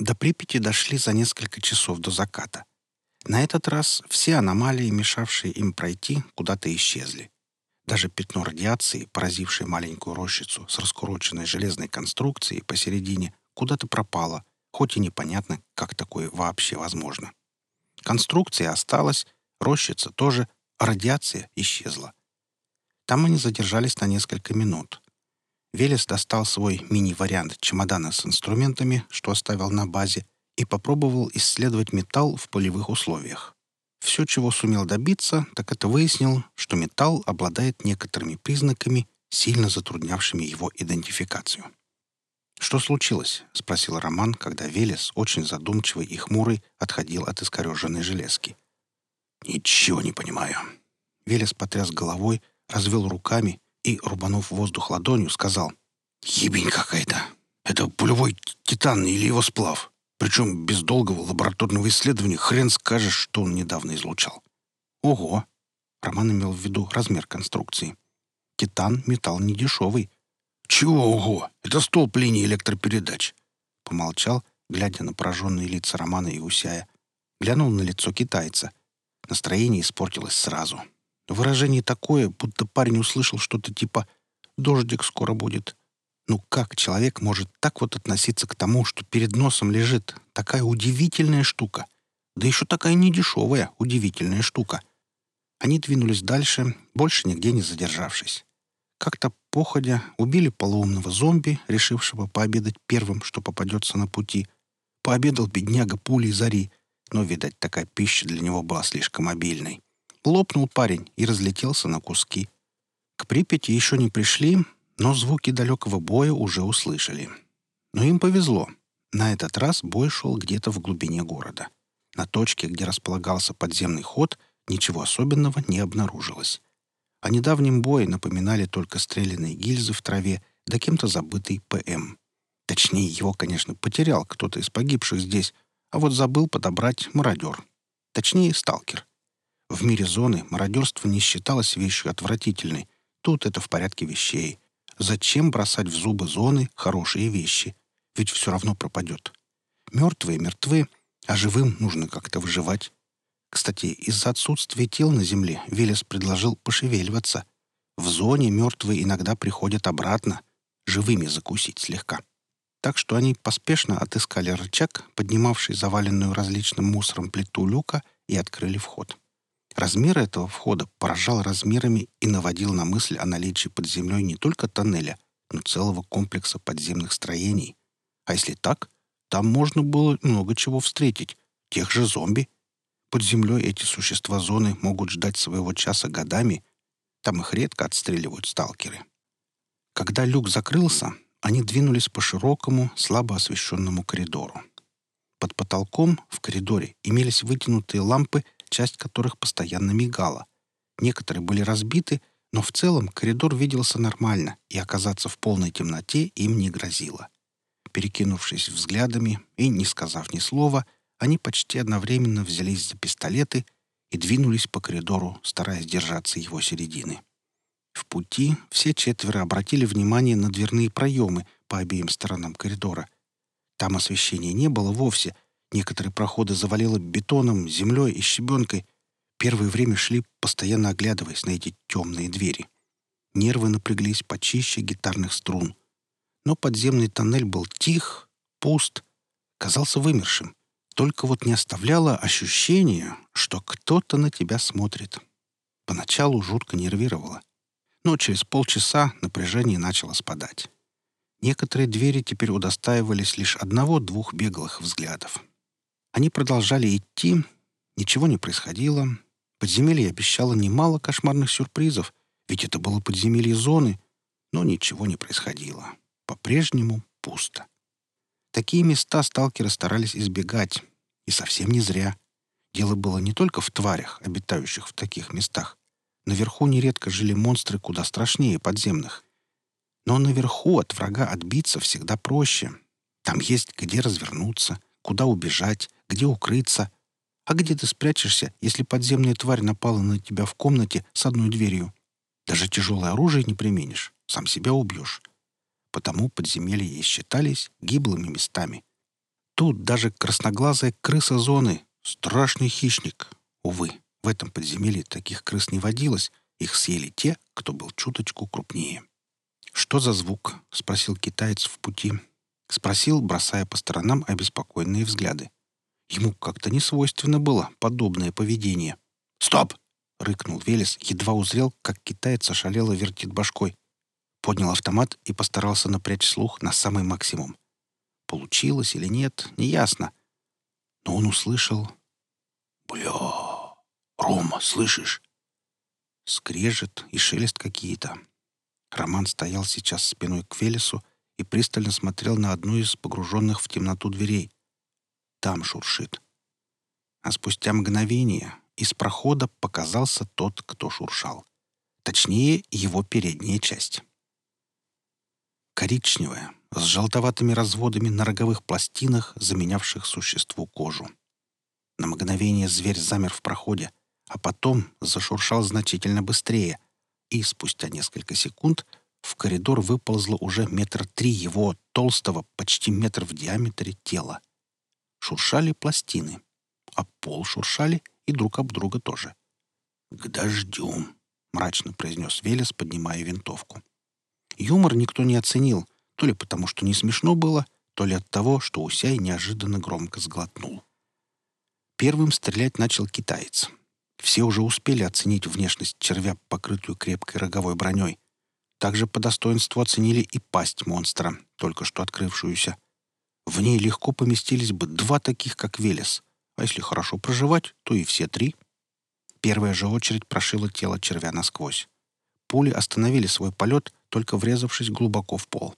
До Припяти дошли за несколько часов до заката. На этот раз все аномалии, мешавшие им пройти, куда-то исчезли. Даже пятно радиации, поразившее маленькую рощицу с раскуроченной железной конструкцией посередине, куда-то пропало, хоть и непонятно, как такое вообще возможно. Конструкция осталась, рощица тоже, а радиация исчезла. Там они задержались на несколько минут. Велес достал свой мини-вариант чемодана с инструментами, что оставил на базе, и попробовал исследовать металл в полевых условиях. Все, чего сумел добиться, так это выяснил, что металл обладает некоторыми признаками, сильно затруднявшими его идентификацию. «Что случилось?» — спросил Роман, когда Велес, очень задумчивый и хмурый, отходил от искореженной железки. «Ничего не понимаю». Велес потряс головой, развел руками и, рубанув воздух ладонью, сказал «Ебень какая-то! Это пулевой титан или его сплав. Причем без долгого лабораторного исследования хрен скажешь, что он недавно излучал». «Ого!» — Роман имел в виду размер конструкции. «Титан — металл недешевый». «Чего ого? Это столб линии электропередач!» Помолчал, глядя на пораженные лица Романа и Усяя. Глянул на лицо китайца. Настроение испортилось сразу. Выражение такое, будто парень услышал что-то типа «дождик скоро будет». Ну как человек может так вот относиться к тому, что перед носом лежит такая удивительная штука? Да еще такая недешевая, удивительная штука. Они двинулись дальше, больше нигде не задержавшись. Как-то походя убили полуумного зомби, решившего пообедать первым, что попадется на пути. Пообедал бедняга пулей зари, но, видать, такая пища для него была слишком обильной. Лопнул парень и разлетелся на куски. К Припяти еще не пришли, но звуки далекого боя уже услышали. Но им повезло. На этот раз бой шел где-то в глубине города. На точке, где располагался подземный ход, ничего особенного не обнаружилось. О недавнем бое напоминали только стрелянные гильзы в траве да кем-то забытый ПМ. Точнее, его, конечно, потерял кто-то из погибших здесь, а вот забыл подобрать мародер. Точнее, сталкер. В мире зоны мародерство не считалось вещью отвратительной. Тут это в порядке вещей. Зачем бросать в зубы зоны хорошие вещи? Ведь все равно пропадет. Мертвые мертвы, а живым нужно как-то выживать. Кстати, из-за отсутствия тел на земле Велес предложил пошевеливаться. В зоне мертвые иногда приходят обратно, живыми закусить слегка. Так что они поспешно отыскали рычаг, поднимавший заваленную различным мусором плиту люка, и открыли вход. Размер этого входа поражал размерами и наводил на мысль о наличии под землей не только тоннеля, но целого комплекса подземных строений. А если так, там можно было много чего встретить. Тех же зомби. Под землей эти существа зоны могут ждать своего часа годами. Там их редко отстреливают сталкеры. Когда люк закрылся, они двинулись по широкому, слабо освещенному коридору. Под потолком в коридоре имелись вытянутые лампы часть которых постоянно мигала. Некоторые были разбиты, но в целом коридор виделся нормально, и оказаться в полной темноте им не грозило. Перекинувшись взглядами и не сказав ни слова, они почти одновременно взялись за пистолеты и двинулись по коридору, стараясь держаться его середины. В пути все четверо обратили внимание на дверные проемы по обеим сторонам коридора. Там освещения не было вовсе — Некоторые проходы завалило бетоном, землей и щебенкой. Первое время шли, постоянно оглядываясь на эти темные двери. Нервы напряглись почище гитарных струн. Но подземный тоннель был тих, пуст, казался вымершим. Только вот не оставляло ощущение, что кто-то на тебя смотрит. Поначалу жутко нервировало. Но через полчаса напряжение начало спадать. Некоторые двери теперь удостаивались лишь одного-двух беглых взглядов. Они продолжали идти, ничего не происходило. Подземелье обещало немало кошмарных сюрпризов, ведь это было подземелье зоны, но ничего не происходило. По-прежнему пусто. Такие места сталкеры старались избегать, и совсем не зря. Дело было не только в тварях, обитающих в таких местах. Наверху нередко жили монстры куда страшнее подземных. Но наверху от врага отбиться всегда проще. Там есть где развернуться, куда убежать, где укрыться. А где ты спрячешься, если подземная тварь напала на тебя в комнате с одной дверью? Даже тяжелое оружие не применишь, сам себя убьешь. Потому подземелья и считались гиблыми местами. тут даже красноглазая крыса зоны, страшный хищник. Увы, в этом подземелье таких крыс не водилось, их съели те, кто был чуточку крупнее. «Что за звук?» — спросил китаец в пути. Спросил, бросая по сторонам обеспокоенные взгляды. Ему как-то не свойственно было подобное поведение. «Стоп!» — рыкнул Велес, едва узрел, как китаец ошалело вертит башкой. Поднял автомат и постарался напрячь слух на самый максимум. Получилось или нет, неясно. Но он услышал... «Бля! Рома, слышишь?» Скрежет и шелест какие-то. Роман стоял сейчас спиной к Велесу и пристально смотрел на одну из погруженных в темноту дверей. Там шуршит. А спустя мгновение из прохода показался тот, кто шуршал. Точнее, его передняя часть. Коричневая, с желтоватыми разводами на роговых пластинах, заменявших существу кожу. На мгновение зверь замер в проходе, а потом зашуршал значительно быстрее, и спустя несколько секунд в коридор выползло уже метр три его толстого, почти метр в диаметре тела. Шуршали пластины, а пол шуршали и друг об друга тоже. «К дождю», — мрачно произнес Велес, поднимая винтовку. Юмор никто не оценил, то ли потому, что не смешно было, то ли от того, что Усяй неожиданно громко сглотнул. Первым стрелять начал китаец. Все уже успели оценить внешность червя, покрытую крепкой роговой броней. Также по достоинству оценили и пасть монстра, только что открывшуюся. В ней легко поместились бы два таких, как Велес. А если хорошо проживать, то и все три. Первая же очередь прошила тело червя насквозь. Пули остановили свой полет, только врезавшись глубоко в пол.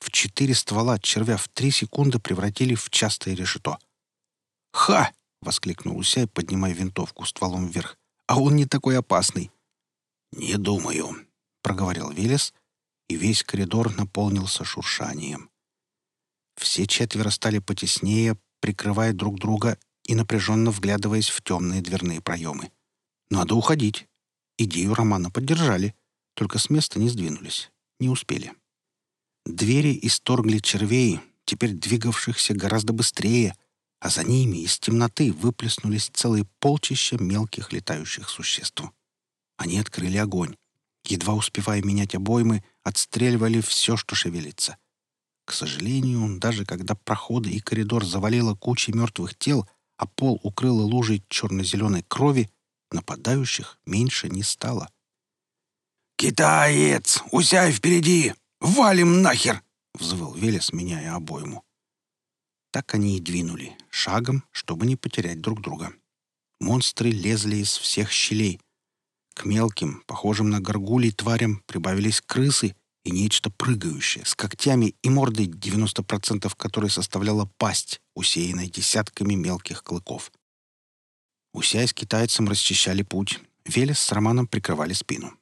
В четыре ствола червя в три секунды превратили в частое решето. «Ха!» — воскликнул Усяй, поднимая винтовку стволом вверх. «А он не такой опасный!» «Не думаю», — проговорил Велес, и весь коридор наполнился шуршанием. Все четверо стали потеснее, прикрывая друг друга и напряженно вглядываясь в темные дверные проемы. «Надо уходить!» Идею Романа поддержали, только с места не сдвинулись, не успели. Двери исторгли червей, теперь двигавшихся гораздо быстрее, а за ними из темноты выплеснулись целые полчища мелких летающих существ. Они открыли огонь. Едва успевая менять обоймы, отстреливали все, что шевелится. К сожалению, даже когда проходы и коридор завалило кучей мертвых тел, а пол укрыло лужей черно-зеленой крови, Нападающих меньше не стало. «Китаец! Усяй впереди! Валим нахер!» — взвыл Велес, меняя обойму. Так они и двинули, шагом, чтобы не потерять друг друга. Монстры лезли из всех щелей. К мелким, похожим на горгулей тварям, прибавились крысы и нечто прыгающее, с когтями и мордой, 90% которой составляла пасть, усеянная десятками мелких клыков. Усяй с китайцем расчищали путь. Велес с Романом прикрывали спину.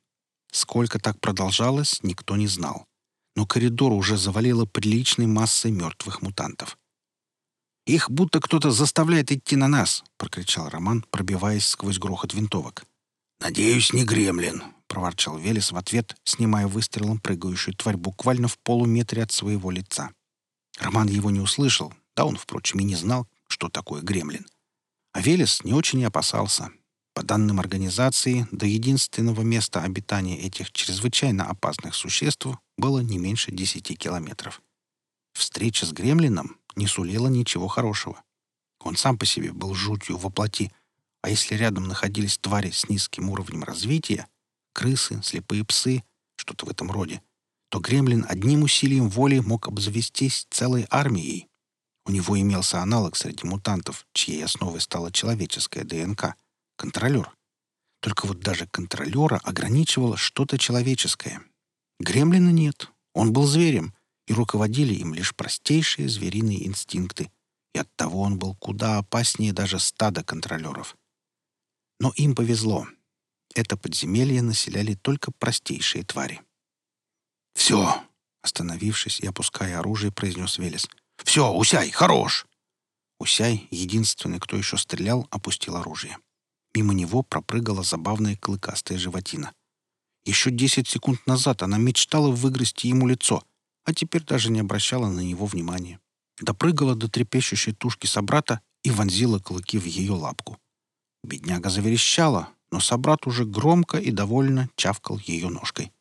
Сколько так продолжалось, никто не знал. Но коридор уже завалило приличной массой мертвых мутантов. «Их будто кто-то заставляет идти на нас!» — прокричал Роман, пробиваясь сквозь грохот винтовок. «Надеюсь, не гремлин!» — проворчал Велес в ответ, снимая выстрелом прыгающую тварь буквально в полуметре от своего лица. Роман его не услышал, да он, впрочем, и не знал, что такое гремлин. А Велес не очень и опасался. По данным организации, до единственного места обитания этих чрезвычайно опасных существ было не меньше 10 километров. Встреча с гремлином не сулила ничего хорошего. Он сам по себе был жутью воплоти, а если рядом находились твари с низким уровнем развития, крысы, слепые псы, что-то в этом роде, то гремлин одним усилием воли мог обзавестись целой армией. У него имелся аналог среди мутантов, чьей основой стала человеческая ДНК — контролер. Только вот даже контролера ограничивало что-то человеческое. Гремлина нет, он был зверем, и руководили им лишь простейшие звериные инстинкты, и оттого он был куда опаснее даже стада контролеров. Но им повезло. Это подземелье населяли только простейшие твари. «Все!» — остановившись и опуская оружие, произнес Велес — «Все, Усяй, хорош!» Усяй, единственный, кто еще стрелял, опустил оружие. Мимо него пропрыгала забавная клыкастая животина. Еще десять секунд назад она мечтала выгрызти ему лицо, а теперь даже не обращала на него внимания. допрыгала до трепещущей тушки собрата и вонзила клыки в ее лапку. Бедняга заверещала, но собрат уже громко и довольно чавкал ее ножкой.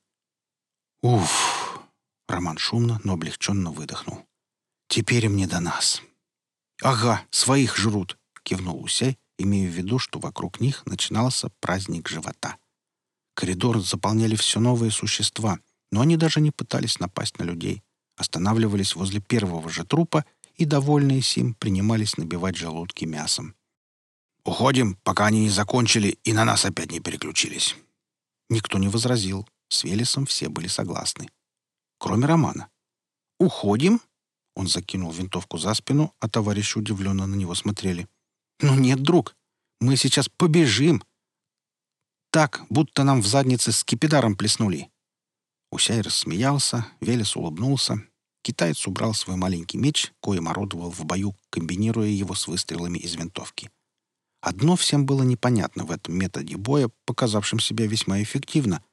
«Уф!» — Роман шумно, но облегченно выдохнул. «Теперь им не до нас». «Ага, своих жрут!» — кивнул Усяй, имея в виду, что вокруг них начинался праздник живота. Коридор заполняли все новые существа, но они даже не пытались напасть на людей, останавливались возле первого же трупа и, довольные сим, принимались набивать желудки мясом. «Уходим, пока они не закончили и на нас опять не переключились». Никто не возразил. С Велесом все были согласны. Кроме Романа. «Уходим?» Он закинул винтовку за спину, а товарищи удивленно на него смотрели. «Ну нет, друг, мы сейчас побежим!» Так, будто нам в заднице скипидаром плеснули. Усяй рассмеялся, Велес улыбнулся. Китаец убрал свой маленький меч, коим орудовал в бою, комбинируя его с выстрелами из винтовки. Одно всем было непонятно в этом методе боя, показавшем себя весьма эффективно.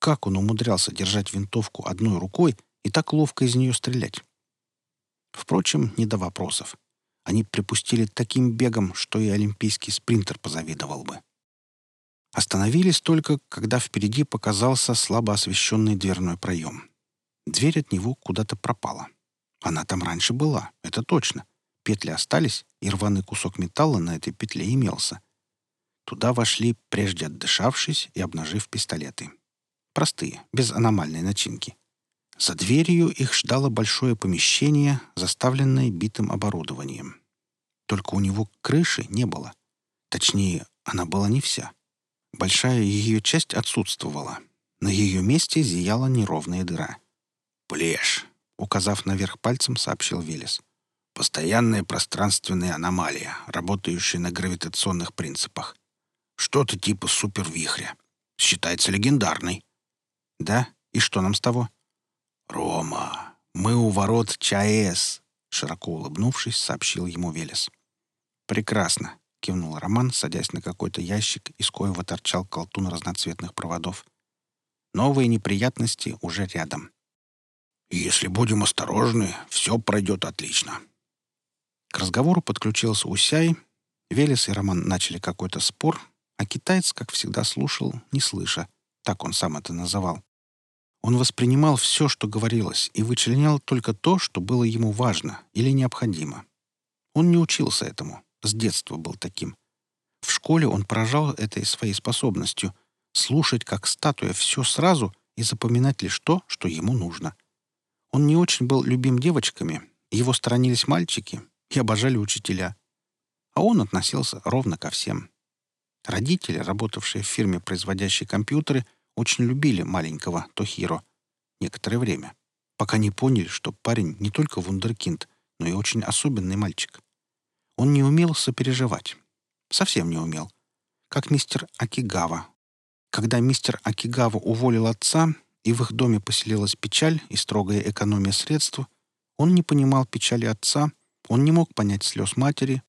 Как он умудрялся держать винтовку одной рукой и так ловко из нее стрелять? Впрочем, не до вопросов. Они припустили таким бегом, что и олимпийский спринтер позавидовал бы. Остановились только, когда впереди показался слабо освещенный дверной проем. Дверь от него куда-то пропала. Она там раньше была, это точно. Петли остались, и рваный кусок металла на этой петле имелся. Туда вошли, прежде отдышавшись и обнажив пистолеты. Простые, без аномальной начинки. За дверью их ждало большое помещение, заставленное битым оборудованием. Только у него крыши не было. Точнее, она была не вся. Большая ее часть отсутствовала. На ее месте зияла неровная дыра. «Плешь», — указав наверх пальцем, сообщил Велес. «Постоянная пространственная аномалия, работающая на гравитационных принципах. Что-то типа супервихря. Считается легендарной». «Да? И что нам с того?» «Рома, мы у ворот ЧАЭС», — широко улыбнувшись, сообщил ему Велес. «Прекрасно. — кивнул Роман, садясь на какой-то ящик, из коего торчал колтун разноцветных проводов. «Новые неприятности уже рядом». «Если будем осторожны, все пройдет отлично». К разговору подключился Усяй. Велес и Роман начали какой-то спор, а китаец, как всегда, слушал, не слыша. Так он сам это называл. Он воспринимал все, что говорилось, и вычленял только то, что было ему важно или необходимо. Он не учился этому, с детства был таким. В школе он поражал этой своей способностью слушать как статуя все сразу и запоминать лишь то, что ему нужно. Он не очень был любим девочками, его сторонились мальчики и обожали учителя. А он относился ровно ко всем. Родители, работавшие в фирме, производящей компьютеры, очень любили маленького Тохиро некоторое время, пока не поняли, что парень не только вундеркинд, но и очень особенный мальчик. Он не умел сопереживать. Совсем не умел. Как мистер Акигава. Когда мистер Акигава уволил отца, и в их доме поселилась печаль и строгая экономия средств, он не понимал печали отца, он не мог понять слез матери.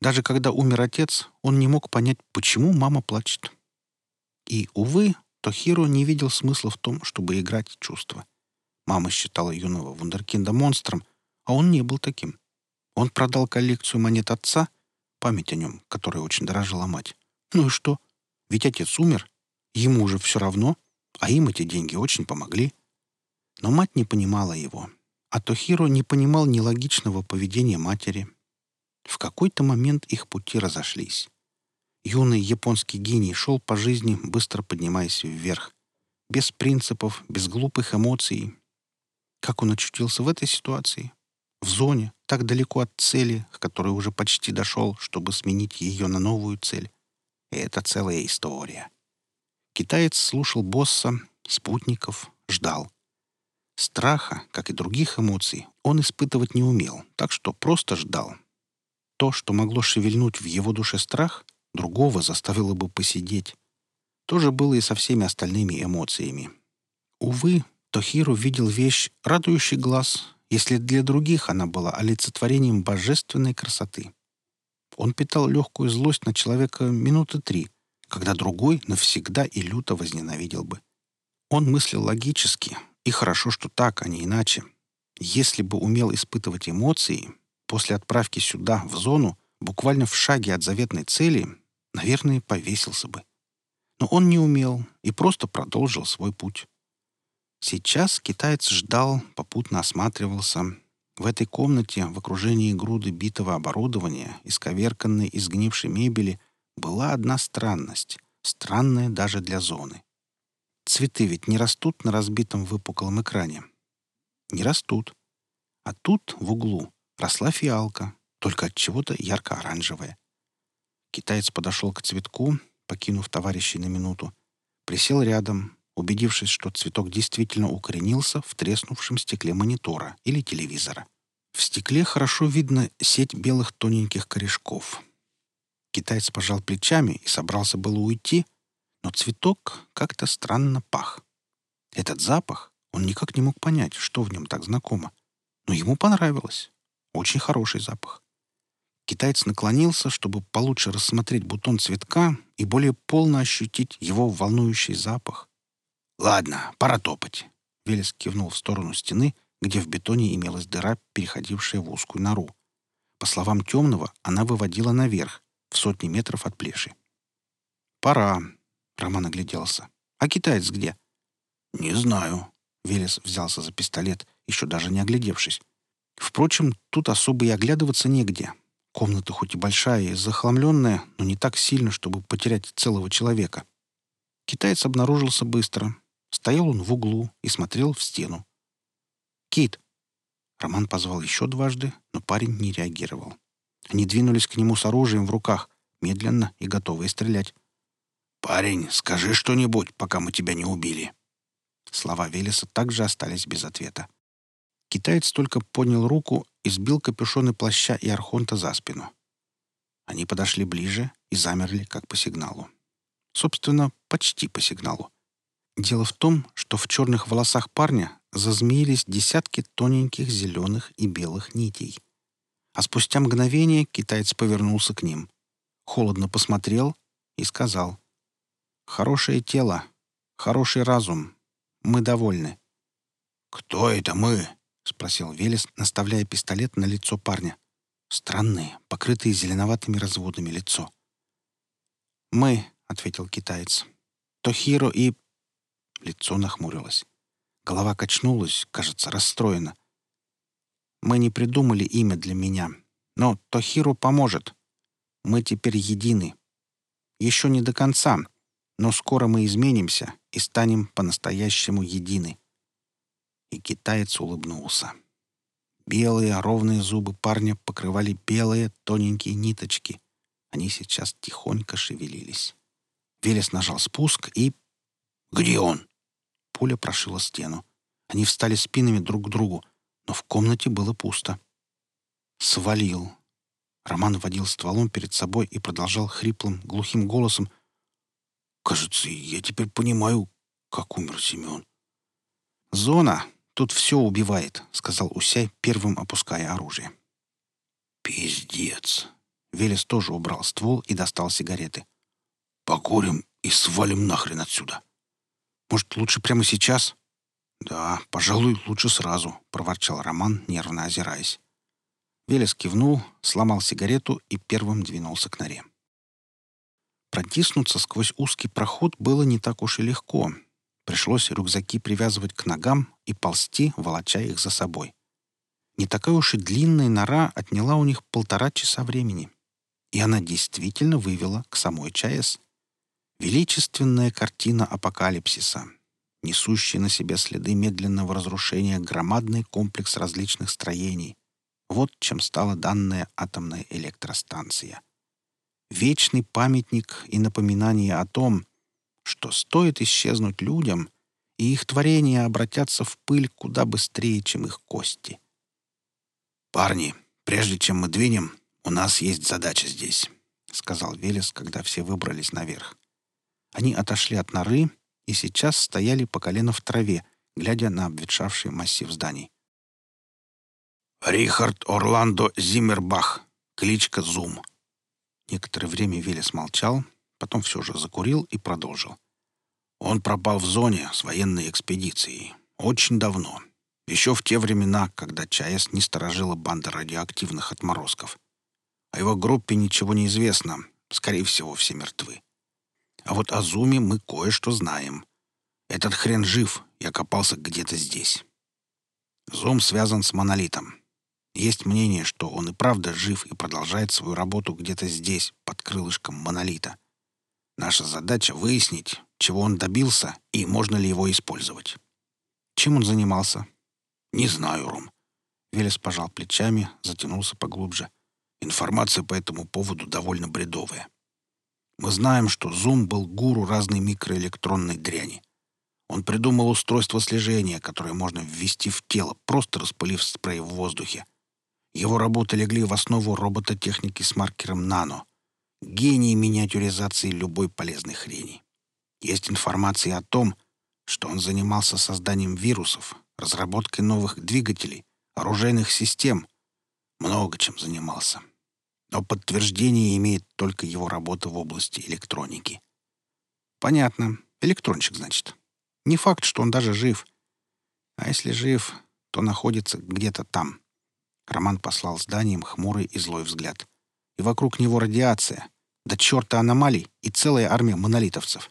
Даже когда умер отец, он не мог понять, почему мама плачет. И, увы, Тохиро не видел смысла в том, чтобы играть чувства. Мама считала юного вундеркинда монстром, а он не был таким. Он продал коллекцию монет отца, память о нем, которой очень дорожила мать. Ну и что? Ведь отец умер. Ему уже все равно, а им эти деньги очень помогли. Но мать не понимала его. А Тохиро не понимал нелогичного поведения матери. В какой-то момент их пути разошлись. Юный японский гений шел по жизни, быстро поднимаясь вверх. Без принципов, без глупых эмоций. Как он очутился в этой ситуации? В зоне, так далеко от цели, к которой уже почти дошел, чтобы сменить ее на новую цель. И это целая история. Китаец слушал босса, спутников, ждал. Страха, как и других эмоций, он испытывать не умел, так что просто ждал. То, что могло шевельнуть в его душе страх, другого заставило бы посидеть. То же было и со всеми остальными эмоциями. Увы, Тохиру видел вещь, радующий глаз, если для других она была олицетворением божественной красоты. Он питал легкую злость на человека минуты три, когда другой навсегда и люто возненавидел бы. Он мыслил логически, и хорошо, что так, а не иначе. Если бы умел испытывать эмоции, после отправки сюда, в зону, буквально в шаге от заветной цели, наверное, повесился бы. Но он не умел и просто продолжил свой путь. Сейчас китаец ждал, попутно осматривался. В этой комнате, в окружении груды битого оборудования, исковерканной и сгнившей мебели, была одна странность, странная даже для зоны. Цветы ведь не растут на разбитом выпуклом экране. Не растут. А тут, в углу, росла фиалка, только от чего-то ярко-оранжевая. Китаец подошел к цветку, покинув товарищей на минуту, присел рядом, убедившись, что цветок действительно укоренился в треснувшем стекле монитора или телевизора. В стекле хорошо видно сеть белых тоненьких корешков. Китаец пожал плечами и собрался было уйти, но цветок как-то странно пах. Этот запах он никак не мог понять, что в нем так знакомо. Но ему понравилось. Очень хороший запах. Китаец наклонился, чтобы получше рассмотреть бутон цветка и более полно ощутить его волнующий запах. «Ладно, пора топать», — Велес кивнул в сторону стены, где в бетоне имелась дыра, переходившая в узкую нору. По словам темного, она выводила наверх, в сотни метров от плеши. «Пора», — Роман огляделся. «А китаец где?» «Не знаю», — Велес взялся за пистолет, еще даже не оглядевшись. Впрочем, тут особо и оглядываться негде. Комната хоть и большая и захламленная, но не так сильно, чтобы потерять целого человека. Китаец обнаружился быстро. Стоял он в углу и смотрел в стену. «Кит!» Роман позвал еще дважды, но парень не реагировал. Они двинулись к нему с оружием в руках, медленно и готовые стрелять. «Парень, скажи что-нибудь, пока мы тебя не убили». Слова Велеса также остались без ответа. Китаец только поднял руку и сбил капюшоны плаща и архонта за спину. Они подошли ближе и замерли, как по сигналу. Собственно, почти по сигналу. Дело в том, что в черных волосах парня зазмеились десятки тоненьких зеленых и белых нитей. А спустя мгновение китаец повернулся к ним, холодно посмотрел и сказал «Хорошее тело, хороший разум, мы довольны». «Кто это мы?» — спросил Велес, наставляя пистолет на лицо парня. Странное, покрытое зеленоватыми разводами лицо. «Мы», — ответил китаец. «Тохиро и...» Лицо нахмурилось. Голова качнулась, кажется, расстроена. «Мы не придумали имя для меня, но Тохиро поможет. Мы теперь едины. Еще не до конца, но скоро мы изменимся и станем по-настоящему едины» и китаец улыбнулся. Белые ровные зубы парня покрывали белые тоненькие ниточки. Они сейчас тихонько шевелились. Велес нажал спуск и... «Где он?» Пуля прошила стену. Они встали спинами друг к другу, но в комнате было пусто. «Свалил». Роман водил стволом перед собой и продолжал хриплым, глухим голосом. «Кажется, я теперь понимаю, как умер Семен». «Зона», Тут все убивает», — сказал Усяй, первым опуская оружие. «Пиздец!» Велес тоже убрал ствол и достал сигареты. «Покурим и свалим нахрен отсюда!» «Может, лучше прямо сейчас?» «Да, пожалуй, лучше сразу», — проворчал Роман, нервно озираясь. Велес кивнул, сломал сигарету и первым двинулся к норе. Протиснуться сквозь узкий проход было не так уж и легко, Пришлось рюкзаки привязывать к ногам и ползти, волоча их за собой. Не такая уж и длинная нора отняла у них полтора часа времени. И она действительно вывела к самой ЧАЭС. Величественная картина апокалипсиса, несущая на себе следы медленного разрушения громадный комплекс различных строений. Вот чем стала данная атомная электростанция. Вечный памятник и напоминание о том, что стоит исчезнуть людям, и их творения обратятся в пыль куда быстрее, чем их кости. «Парни, прежде чем мы двинем, у нас есть задача здесь», — сказал Велес, когда все выбрались наверх. Они отошли от норы и сейчас стояли по колено в траве, глядя на обветшавший массив зданий. «Рихард Орландо Зиммербах, кличка Зум». Некоторое время Велес молчал, потом все же закурил и продолжил. Он пропал в зоне с военной экспедицией. Очень давно. Еще в те времена, когда ЧАЭС не сторожила банда радиоактивных отморозков. О его группе ничего не известно. Скорее всего, все мертвы. А вот о Зуме мы кое-что знаем. Этот хрен жив и окопался где-то здесь. Зум связан с монолитом. Есть мнение, что он и правда жив и продолжает свою работу где-то здесь, под крылышком монолита. Наша задача — выяснить, чего он добился и можно ли его использовать. Чем он занимался? Не знаю, Ром. Велес пожал плечами, затянулся поглубже. Информация по этому поводу довольно бредовая. Мы знаем, что Зум был гуру разной микроэлектронной дряни. Он придумал устройство слежения, которое можно ввести в тело, просто распылив спрей в воздухе. Его работы легли в основу робототехники с маркером «Нано». Гений миниатюризации любой полезной хрени. Есть информация о том, что он занимался созданием вирусов, разработкой новых двигателей, оружейных систем. Много чем занимался. Но подтверждение имеет только его работа в области электроники. Понятно. Электрончик, значит. Не факт, что он даже жив. А если жив, то находится где-то там. Роман послал зданием хмурый и злой взгляд. И вокруг него радиация. Да черта аномалий и целая армия монолитовцев.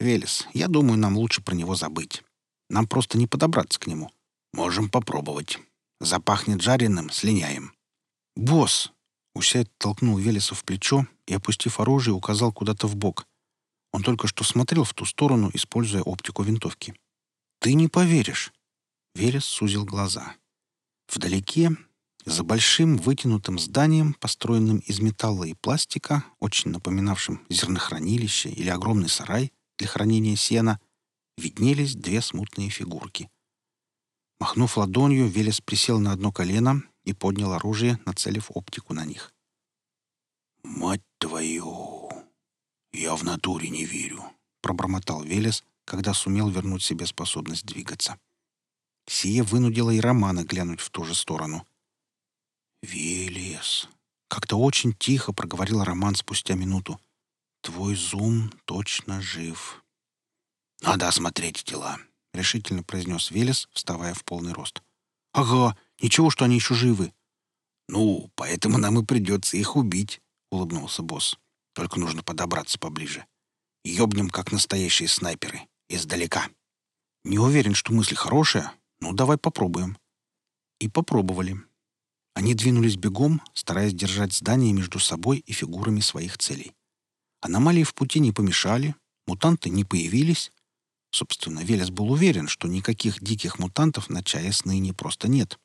Велес, я думаю, нам лучше про него забыть. Нам просто не подобраться к нему. Можем попробовать. Запахнет жареным, слиняем. Босс! Усяй толкнул Велеса в плечо и, опустив оружие, указал куда-то в бок. Он только что смотрел в ту сторону, используя оптику винтовки. «Ты не поверишь!» Верес сузил глаза. Вдалеке, за большим вытянутым зданием, построенным из металла и пластика, очень напоминавшим зернохранилище или огромный сарай для хранения сена, виднелись две смутные фигурки. Махнув ладонью, Велес присел на одно колено и поднял оружие, нацелив оптику на них. «Мать твою!» «Я в натуре не верю», — пробормотал Велес, когда сумел вернуть себе способность двигаться. Сия вынудила и Романа глянуть в ту же сторону. «Велес», — как-то очень тихо проговорил Роман спустя минуту. «Твой зум точно жив». «Надо осмотреть тела», — решительно произнес Велес, вставая в полный рост. «Ага, ничего, что они еще живы». «Ну, поэтому нам и придется их убить», — улыбнулся босс. Только нужно подобраться поближе. Ёбнем, как настоящие снайперы. Издалека. Не уверен, что мысль хорошая. Ну, давай попробуем. И попробовали. Они двинулись бегом, стараясь держать здание между собой и фигурами своих целей. Аномалии в пути не помешали, мутанты не появились. Собственно, Велес был уверен, что никаких диких мутантов на ЧАЭС ныне просто нет.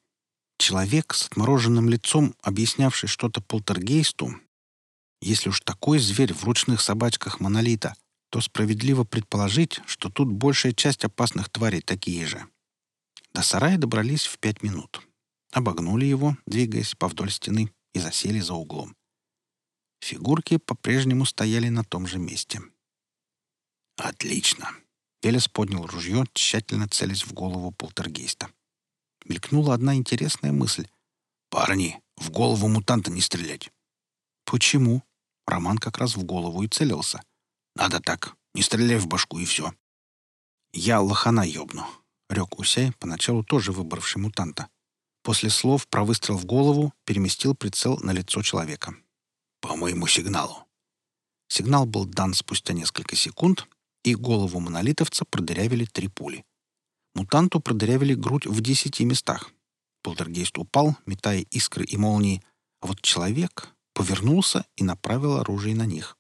Человек с отмороженным лицом, объяснявший что-то полтергейсту, если уж такой зверь в ручных собачках монолита, то справедливо предположить, что тут большая часть опасных тварей такие же. До сарая добрались в пять минут. Обогнули его, двигаясь по вдоль стены, и засели за углом. Фигурки по-прежнему стояли на том же месте. «Отлично!» Велес поднял ружье, тщательно целясь в голову полтергейста. Мелькнула одна интересная мысль. «Парни, в голову мутанта не стрелять!» «Почему?» Роман как раз в голову и целился. «Надо так. Не стреляй в башку, и все». «Я лохана ёбну», — рёк Усяй, поначалу тоже выбравший мутанта. После слов про выстрел в голову переместил прицел на лицо человека. «По моему сигналу». Сигнал был дан спустя несколько секунд, и голову монолитовца продырявили три пули. Мутанту продырявили грудь в десяти местах. Полтергейст упал, метая искры и молнии, а вот человек повернулся и направил оружие на них.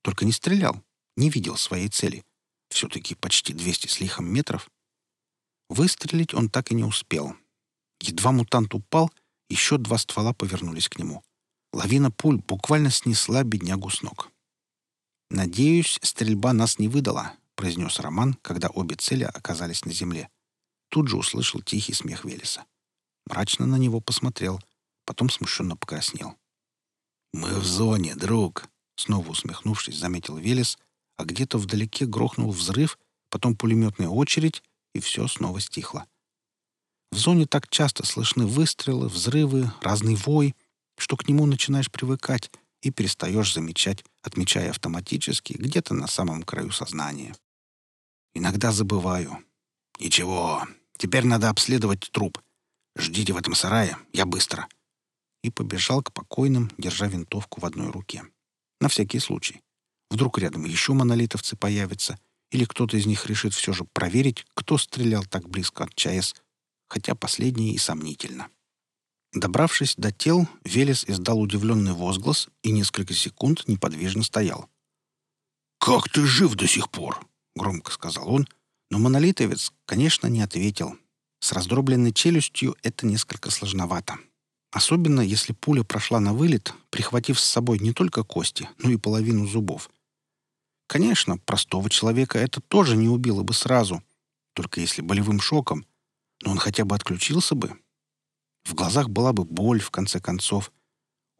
Только не стрелял, не видел своей цели. Все-таки почти 200 с лихом метров. Выстрелить он так и не успел. Едва мутант упал, еще два ствола повернулись к нему. Лавина пуль буквально снесла беднягу с ног. «Надеюсь, стрельба нас не выдала», — произнес Роман, когда обе цели оказались на земле. Тут же услышал тихий смех Велеса. Мрачно на него посмотрел, потом смущенно покраснел. «Мы в зоне, друг!» Снова усмехнувшись, заметил Велес, а где-то вдалеке грохнул взрыв, потом пулеметная очередь, и все снова стихло. В зоне так часто слышны выстрелы, взрывы, разный вой, что к нему начинаешь привыкать и перестаешь замечать, отмечая автоматически где-то на самом краю сознания. Иногда забываю. «Ничего, Теперь надо обследовать труп. Ждите в этом сарае, я быстро». И побежал к покойным, держа винтовку в одной руке. На всякий случай. Вдруг рядом еще монолитовцы появятся, или кто-то из них решит все же проверить, кто стрелял так близко от ЧАЭС, хотя последнее и сомнительно. Добравшись до тел, Велес издал удивленный возглас и несколько секунд неподвижно стоял. «Как ты жив до сих пор?» — громко сказал он, но монолитовец, конечно, не ответил. С раздробленной челюстью это несколько сложновато. Особенно, если пуля прошла на вылет, прихватив с собой не только кости, но и половину зубов. Конечно, простого человека это тоже не убило бы сразу, только если болевым шоком, но он хотя бы отключился бы, в глазах была бы боль, в конце концов.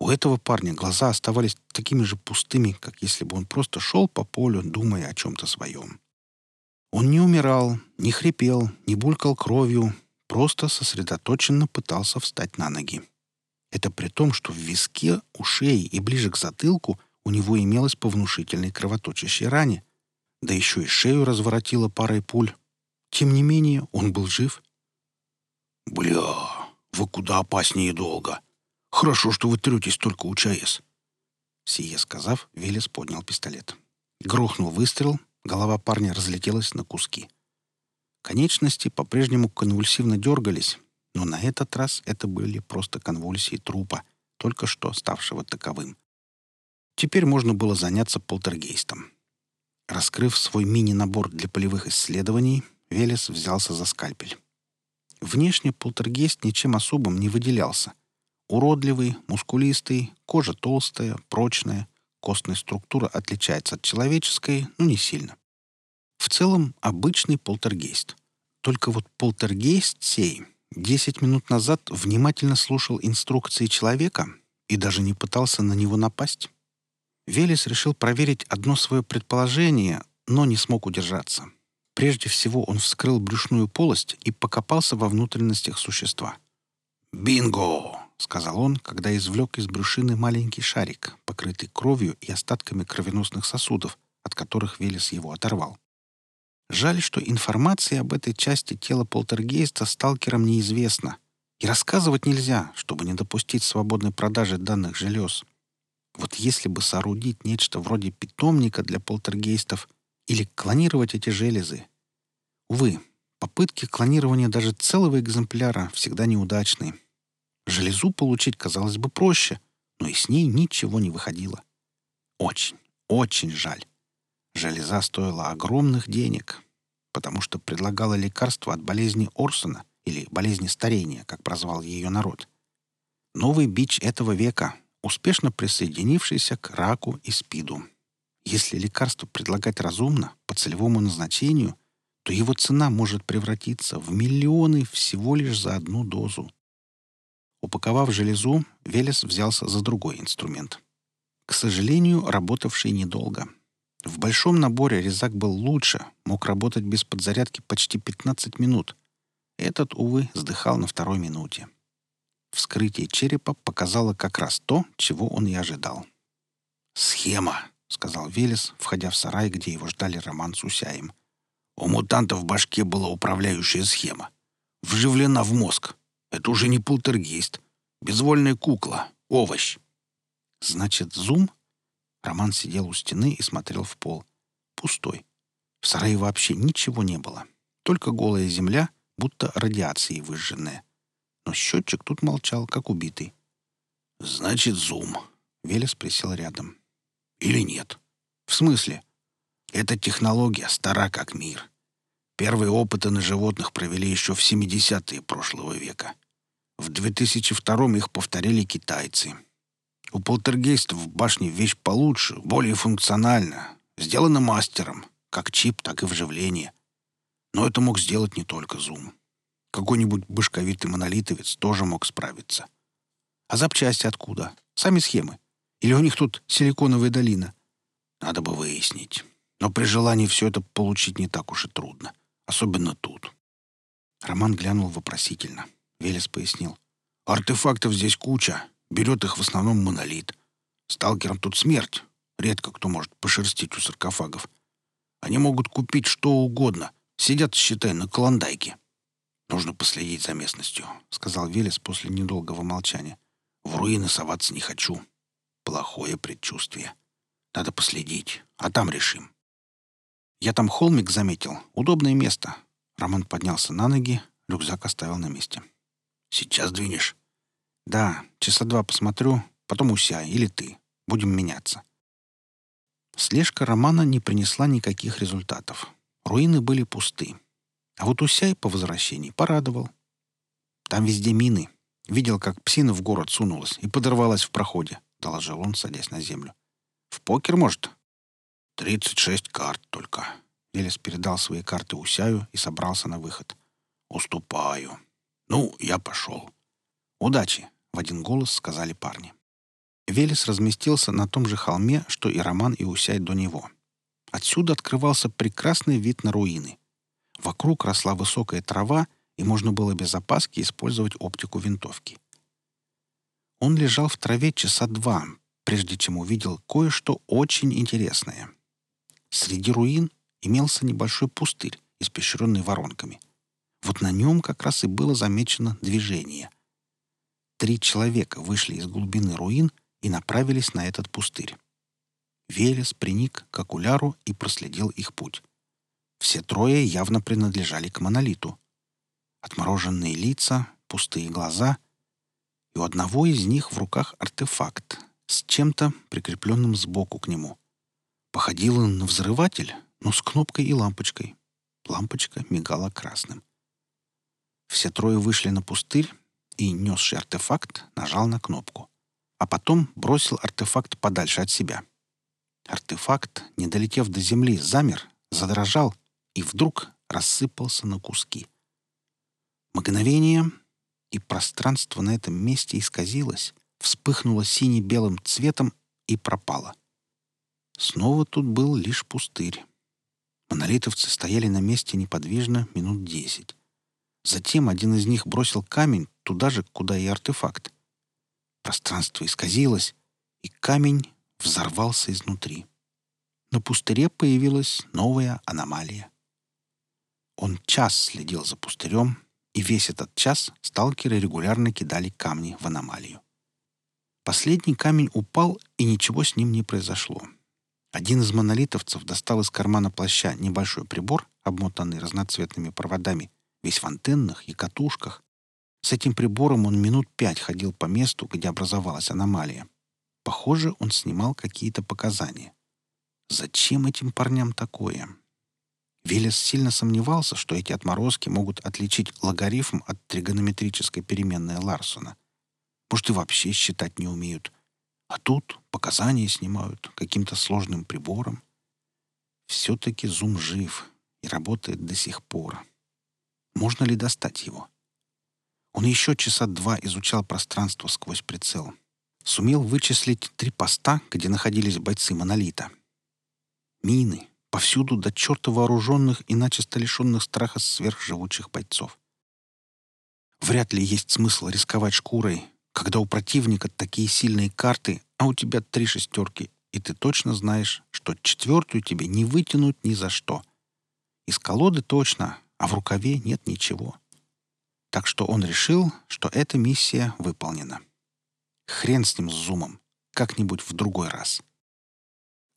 У этого парня глаза оставались такими же пустыми, как если бы он просто шел по полю, думая о чем-то своем. Он не умирал, не хрипел, не булькал кровью, просто сосредоточенно пытался встать на ноги. Это при том, что в виске, у шеи и ближе к затылку у него имелось по внушительной кровоточащей ране, да еще и шею разворотило парой пуль. Тем не менее, он был жив. «Бля!» Вы куда опаснее долго. Хорошо, что вы третесь только у ЧАЭС». Сие сказав, Велес поднял пистолет. Грохнул выстрел, голова парня разлетелась на куски. Конечности по-прежнему конвульсивно дергались, но на этот раз это были просто конвульсии трупа, только что ставшего таковым. Теперь можно было заняться полтергейстом. Раскрыв свой мини-набор для полевых исследований, Велес взялся за скальпель. Внешне полтергейст ничем особым не выделялся. Уродливый, мускулистый, кожа толстая, прочная, костная структура отличается от человеческой, но не сильно. В целом обычный полтергейст. Только вот полтергейст сей 10 минут назад внимательно слушал инструкции человека и даже не пытался на него напасть. Велес решил проверить одно свое предположение, но не смог удержаться. Прежде всего он вскрыл брюшную полость и покопался во внутренностях существа. «Бинго!» — сказал он, когда извлек из брюшины маленький шарик, покрытый кровью и остатками кровеносных сосудов, от которых Велес его оторвал. Жаль, что информация об этой части тела полтергейста сталкерам неизвестна, и рассказывать нельзя, чтобы не допустить свободной продажи данных желез. Вот если бы соорудить нечто вроде питомника для полтергейстов — или клонировать эти железы. Увы, попытки клонирования даже целого экземпляра всегда неудачны. Железу получить, казалось бы, проще, но и с ней ничего не выходило. Очень, очень жаль. Железа стоила огромных денег, потому что предлагала лекарство от болезни Орсона или болезни старения, как прозвал ее народ. Новый бич этого века, успешно присоединившийся к раку и спиду. Если лекарство предлагать разумно, по целевому назначению, то его цена может превратиться в миллионы всего лишь за одну дозу. Упаковав железу, Велес взялся за другой инструмент. К сожалению, работавший недолго. В большом наборе резак был лучше, мог работать без подзарядки почти 15 минут. Этот, увы, сдыхал на второй минуте. Вскрытие черепа показало как раз то, чего он и ожидал. «Схема!» — сказал Велес, входя в сарай, где его ждали Роман с Усяем. «У мутанта в башке была управляющая схема. Вживлена в мозг. Это уже не полтергейст. Безвольная кукла. Овощ». «Значит, зум?» Роман сидел у стены и смотрел в пол. Пустой. В сарае вообще ничего не было. Только голая земля, будто радиацией выжженная. Но счетчик тут молчал, как убитый. «Значит, зум». Велес присел рядом. Или нет? В смысле? Эта технология стара как мир. Первые опыты на животных провели еще в 70-е прошлого века. В 2002 их повторили китайцы. У полтергейстов в башне вещь получше, более функциональна. Сделана мастером, как чип, так и вживление. Но это мог сделать не только Зум. Какой-нибудь бышковитый монолитовец тоже мог справиться. А запчасти откуда? Сами схемы. Или у них тут силиконовая долина? Надо бы выяснить. Но при желании все это получить не так уж и трудно. Особенно тут. Роман глянул вопросительно. Велес пояснил. «Артефактов здесь куча. Берет их в основном монолит. Сталкерам тут смерть. Редко кто может пошерстить у саркофагов. Они могут купить что угодно. Сидят, считай, на клондайке. «Нужно последить за местностью», — сказал Велес после недолгого молчания. «В руины соваться не хочу. Плохое предчувствие. Надо последить, а там решим». «Я там холмик заметил. Удобное место». Роман поднялся на ноги, рюкзак оставил на месте. «Сейчас двинешь?» «Да, часа два посмотрю, потом Уся или ты. Будем меняться». Слежка Романа не принесла никаких результатов. Руины были пусты. А вот Усяй по возвращении порадовал. Там везде мины. Видел, как псина в город сунулась и подорвалась в проходе, — доложил он, садясь на землю. «В покер, может?» «Тридцать шесть карт только». Велес передал свои карты Усяю и собрался на выход. «Уступаю. Ну, я пошел». «Удачи!» — в один голос сказали парни. Велес разместился на том же холме, что и Роман и Усяй до него. Отсюда открывался прекрасный вид на руины. Вокруг росла высокая трава, и можно было без опаски использовать оптику винтовки. Он лежал в траве часа два, прежде чем увидел кое-что очень интересное. Среди руин имелся небольшой пустырь, испещренный воронками. Вот на нем как раз и было замечено движение. Три человека вышли из глубины руин и направились на этот пустырь. Велес приник к окуляру и проследил их путь. Все трое явно принадлежали к монолиту. Отмороженные лица, пустые глаза. И у одного из них в руках артефакт с чем-то прикрепленным сбоку к нему. Походил он на взрыватель, но с кнопкой и лампочкой. Лампочка мигала красным. Все трое вышли на пустырь, и, несший артефакт, нажал на кнопку. А потом бросил артефакт подальше от себя. Артефакт, не долетев до земли, замер, задрожал и вдруг рассыпался на куски. Мгновение, и пространство на этом месте исказилось, вспыхнуло сине-белым цветом и пропало. Снова тут был лишь пустырь. Монолитовцы стояли на месте неподвижно минут десять. Затем один из них бросил камень туда же, куда и артефакт. Пространство исказилось, и камень взорвался изнутри. На пустыре появилась новая аномалия. Он час следил за пустырем, и весь этот час сталкеры регулярно кидали камни в аномалию. Последний камень упал, и ничего с ним не произошло. Один из монолитовцев достал из кармана плаща небольшой прибор, обмотанный разноцветными проводами, весь в антеннах и катушках. С этим прибором он минут пять ходил по месту, где образовалась аномалия. Похоже, он снимал какие-то показания. Зачем этим парням такое? Велес сильно сомневался, что эти отморозки могут отличить логарифм от тригонометрической переменной Ларсона. Может, и вообще считать не умеют. А тут показания снимают каким-то сложным прибором. Все-таки зум жив и работает до сих пор. Можно ли достать его? Он еще часа два изучал пространство сквозь прицел. Сумел вычислить три поста, где находились бойцы «Монолита». Мины, Повсюду до черта вооруженных и начисто лишенных страха сверхживучих бойцов. Вряд ли есть смысл рисковать шкурой, когда у противника такие сильные карты, а у тебя три шестерки, и ты точно знаешь, что четвертую тебе не вытянуть ни за что. Из колоды точно, а в рукаве нет ничего. Так что он решил, что эта миссия выполнена. Хрен с ним с зумом. Как-нибудь в другой раз.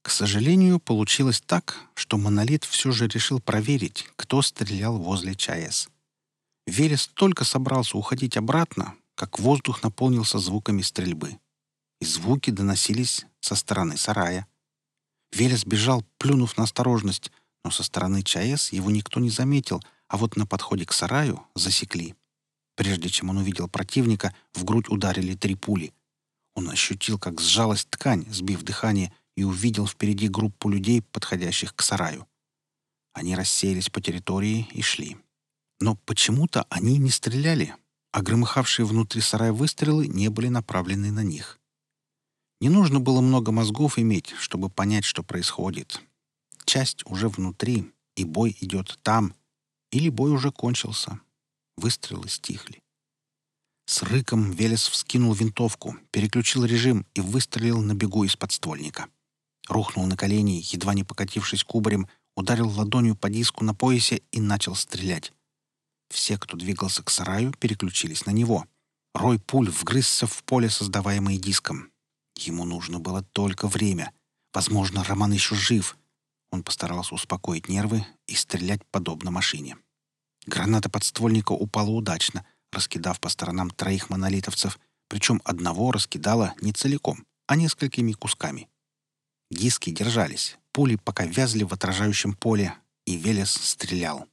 К сожалению, получилось так, что «Монолит» все же решил проверить, кто стрелял возле ЧАЭС. Велес только собрался уходить обратно, как воздух наполнился звуками стрельбы. И звуки доносились со стороны сарая. Велес бежал, плюнув на осторожность, но со стороны ЧАЭС его никто не заметил, а вот на подходе к сараю засекли. Прежде чем он увидел противника, в грудь ударили три пули. Он ощутил, как сжалась ткань, сбив дыхание, и увидел впереди группу людей, подходящих к сараю. Они рассеялись по территории и шли. Но почему-то они не стреляли, а громыхавшие внутри сарая выстрелы не были направлены на них. Не нужно было много мозгов иметь, чтобы понять, что происходит. Часть уже внутри, и бой идет там, или бой уже кончился. Выстрелы стихли. С рыком Велес вскинул винтовку, переключил режим и выстрелил на бегу из подствольника. Рухнул на колени, едва не покатившись кубарем, ударил ладонью по диску на поясе и начал стрелять. Все, кто двигался к сараю, переключились на него. Рой пуль вгрызся в поле, создаваемое диском. Ему нужно было только время. Возможно, Роман еще жив. Он постарался успокоить нервы и стрелять подобно машине. Граната подствольника упала удачно, раскидав по сторонам троих монолитовцев, причем одного раскидала не целиком, а несколькими кусками. Диски держались, пули пока вязли в отражающем поле, и Велес стрелял.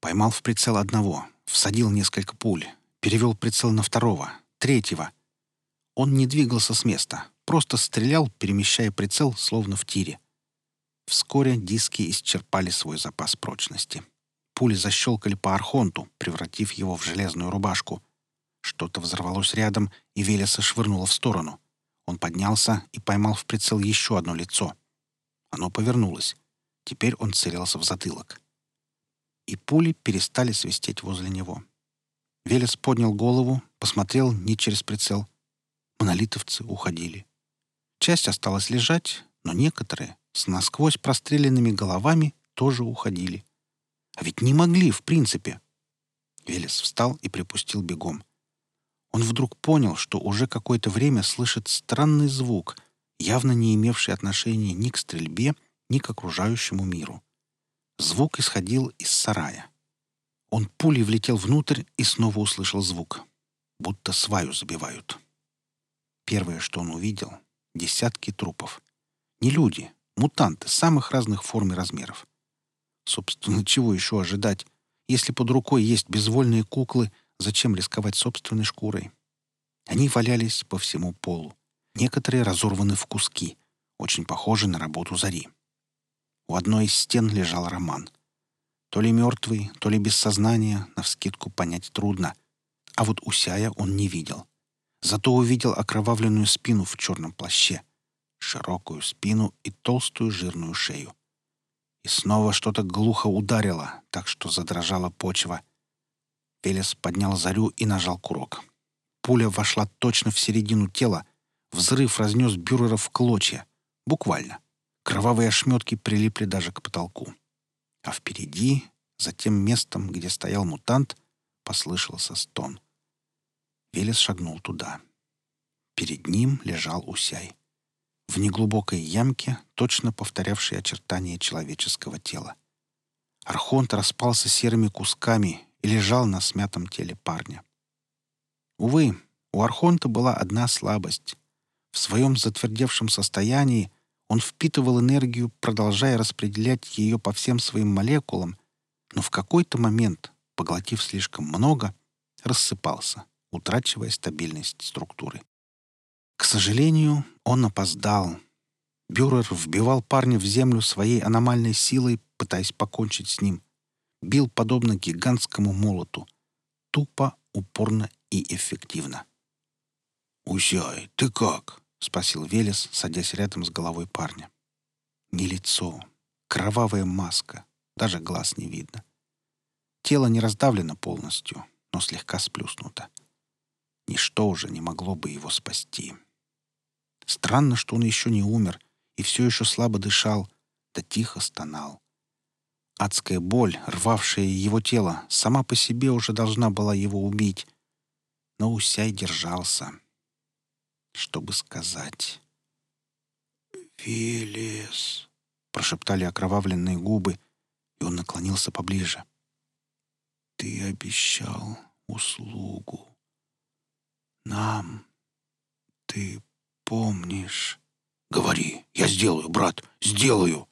Поймал в прицел одного, всадил несколько пуль, перевел прицел на второго, третьего. Он не двигался с места, просто стрелял, перемещая прицел, словно в тире. Вскоре диски исчерпали свой запас прочности. Пули защелкали по архонту, превратив его в железную рубашку. Что-то взорвалось рядом, и Велеса швырнуло в сторону. Он поднялся и поймал в прицел еще одно лицо. Оно повернулось. Теперь он целился в затылок. И пули перестали свистеть возле него. Велес поднял голову, посмотрел не через прицел. Монолитовцы уходили. Часть осталась лежать, но некоторые с насквозь простреленными головами тоже уходили. А ведь не могли, в принципе. Велес встал и припустил бегом. Он вдруг понял, что уже какое-то время слышит странный звук, явно не имевший отношения ни к стрельбе, ни к окружающему миру. Звук исходил из сарая. Он пулей влетел внутрь и снова услышал звук. Будто сваю забивают. Первое, что он увидел — десятки трупов. Не люди, мутанты самых разных форм и размеров. Собственно, чего еще ожидать? Если под рукой есть безвольные куклы, зачем рисковать собственной шкурой? Они валялись по всему полу. Некоторые разорваны в куски, очень похожи на работу зари. У одной из стен лежал Роман. То ли мертвый, то ли без сознания, навскидку понять трудно. А вот Усяя он не видел. Зато увидел окровавленную спину в черном плаще, широкую спину и толстую жирную шею. И снова что-то глухо ударило, так что задрожала почва. Велес поднял зарю и нажал курок. Пуля вошла точно в середину тела. Взрыв разнес бюрера в клочья. Буквально. Кровавые ошметки прилипли даже к потолку. А впереди, за тем местом, где стоял мутант, послышался стон. Велес шагнул туда. Перед ним лежал Усяй в неглубокой ямке, точно повторявшей очертания человеческого тела. Архонт распался серыми кусками и лежал на смятом теле парня. Увы, у Архонта была одна слабость. В своем затвердевшем состоянии он впитывал энергию, продолжая распределять ее по всем своим молекулам, но в какой-то момент, поглотив слишком много, рассыпался, утрачивая стабильность структуры. К сожалению, он опоздал. Бюрер вбивал парня в землю своей аномальной силой, пытаясь покончить с ним. Бил подобно гигантскому молоту. Тупо, упорно и эффективно. «Усяй, ты как?» — спросил Велес, садясь рядом с головой парня. Не лицо, кровавая маска, даже глаз не видно. Тело не раздавлено полностью, но слегка сплюснуто. Ничто уже не могло бы его спасти. Странно, что он еще не умер и все еще слабо дышал, да тихо стонал. Адская боль, рвавшая его тело, сама по себе уже должна была его убить. Но Усяй держался. Чтобы сказать... «Велес!» — прошептали окровавленные губы, и он наклонился поближе. «Ты обещал услугу. Нам ты помнишь?» «Говори, я сделаю, брат, сделаю!»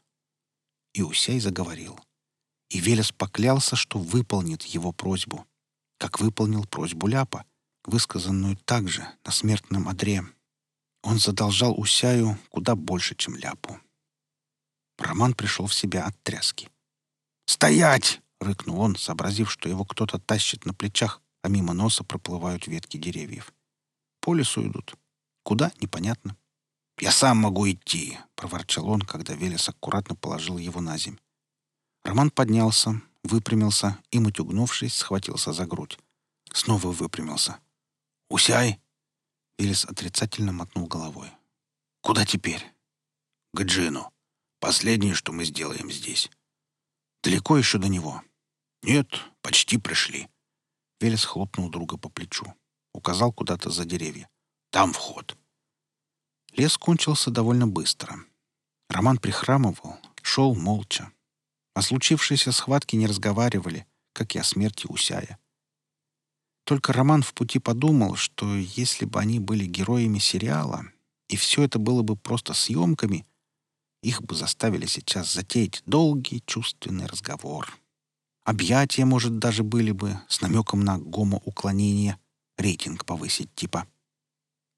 И Усяй заговорил. И Велес поклялся, что выполнит его просьбу, как выполнил просьбу Ляпа, высказанную также на смертном одре. Он задолжал Усяю куда больше, чем Ляпу. Роман пришел в себя от тряски. «Стоять!» — рыкнул он, сообразив, что его кто-то тащит на плечах, а мимо носа проплывают ветки деревьев. По лесу идут. Куда — непонятно. «Я сам могу идти», — проворчал он, когда Велес аккуратно положил его на земь. Роман поднялся, выпрямился и, мутюгнувшись, схватился за грудь. Снова выпрямился. «Усяй!» Велес отрицательно мотнул головой. «Куда теперь?» «К Джину. Последнее, что мы сделаем здесь». «Далеко еще до него?» «Нет, почти пришли». Велес хлопнул друга по плечу. Указал куда-то за деревья. «Там вход». Лес кончился довольно быстро. Роман прихрамывал, шел молча. О случившейся схватке не разговаривали, как и о смерти Усяя. Только Роман в пути подумал, что если бы они были героями сериала, и все это было бы просто съемками, их бы заставили сейчас затеять долгий чувственный разговор. Объятия, может, даже были бы с намеком на гомоуклонение, рейтинг повысить типа.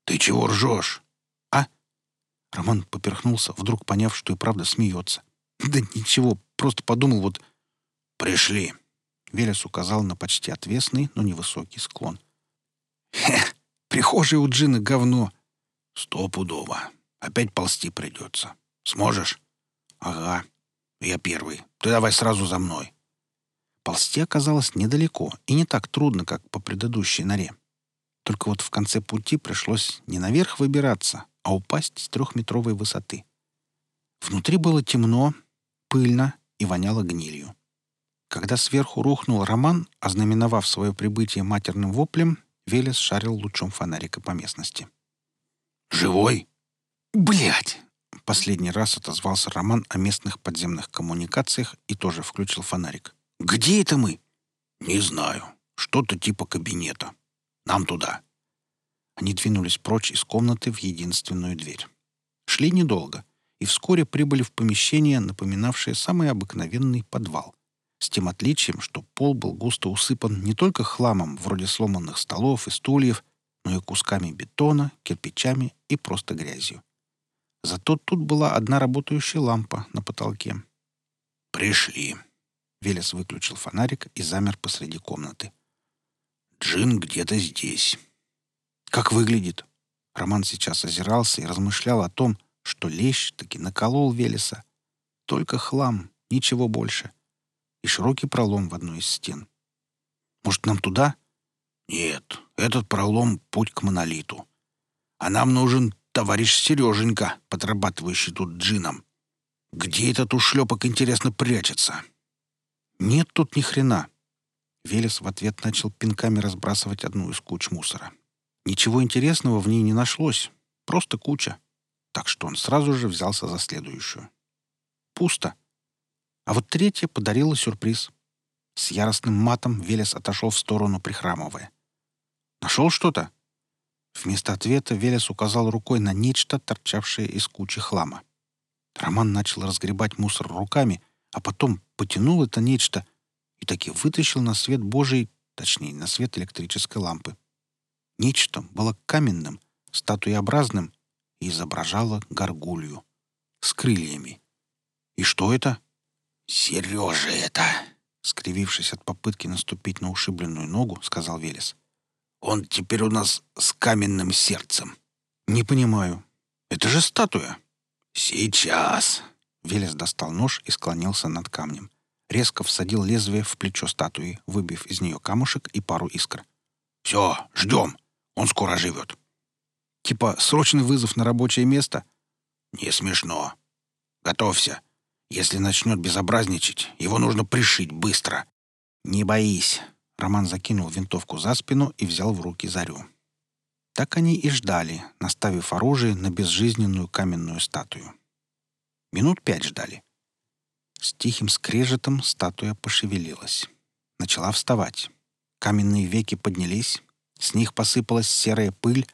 «Ты чего ржешь?» «А?» Роман поперхнулся, вдруг поняв, что и правда смеется. «Да ничего, просто подумал вот...» «Пришли!» Велес указал на почти отвесный, но невысокий склон. «Хе! Прихожие у Джина говно!» «Стопудово. Опять ползти придется. Сможешь?» «Ага. Я первый. Ты давай сразу за мной». Ползти оказалось недалеко и не так трудно, как по предыдущей норе. Только вот в конце пути пришлось не наверх выбираться, а упасть с трехметровой высоты. Внутри было темно, пыльно и воняло гнилью. Когда сверху рухнул Роман, ознаменовав свое прибытие матерным воплем, Велес шарил лучом фонарика по местности. «Живой?» Блять! Последний раз отозвался Роман о местных подземных коммуникациях и тоже включил фонарик. «Где это мы?» «Не знаю. Что-то типа кабинета. Нам туда». Они двинулись прочь из комнаты в единственную дверь. Шли недолго и вскоре прибыли в помещение, напоминавшее самый обыкновенный подвал. С тем отличием, что пол был густо усыпан не только хламом, вроде сломанных столов и стульев, но и кусками бетона, кирпичами и просто грязью. Зато тут была одна работающая лампа на потолке. «Пришли», Велес выключил фонарик и замер посреди комнаты. «Джин где-то здесь». «Как выглядит?» Роман сейчас озирался и размышлял о том, что лещ таки наколол Велеса. Только хлам, ничего больше. И широкий пролом в одной из стен. «Может, нам туда?» «Нет, этот пролом — путь к монолиту. А нам нужен товарищ Сереженька, подрабатывающий тут джином. Где этот ушлепок, интересно, прячется?» «Нет тут ни хрена!» Велес в ответ начал пинками разбрасывать одну из куч мусора. Ничего интересного в ней не нашлось. Просто куча. Так что он сразу же взялся за следующую. Пусто. А вот третья подарила сюрприз. С яростным матом Велес отошел в сторону, прихрамывая. «Нашел что-то?» Вместо ответа Велес указал рукой на нечто, торчавшее из кучи хлама. Роман начал разгребать мусор руками, а потом потянул это нечто и таки вытащил на свет Божий, точнее, на свет электрической лампы. Нечто было каменным, статуеобразным и изображало горгулью с крыльями. «И что это?» «Сережа это!» Скривившись от попытки наступить на ушибленную ногу, сказал Велес. «Он теперь у нас с каменным сердцем». «Не понимаю. Это же статуя». «Сейчас!» Велес достал нож и склонился над камнем. Резко всадил лезвие в плечо статуи, выбив из нее камушек и пару искр. «Все, ждем. Он скоро живет». «Типа срочный вызов на рабочее место?» «Не смешно. Готовься. Если начнет безобразничать, его нужно пришить быстро». «Не боись». Роман закинул винтовку за спину и взял в руки зарю. Так они и ждали, наставив оружие на безжизненную каменную статую. Минут пять ждали. С тихим скрежетом статуя пошевелилась. Начала вставать. Каменные веки поднялись, с них посыпалась серая пыль,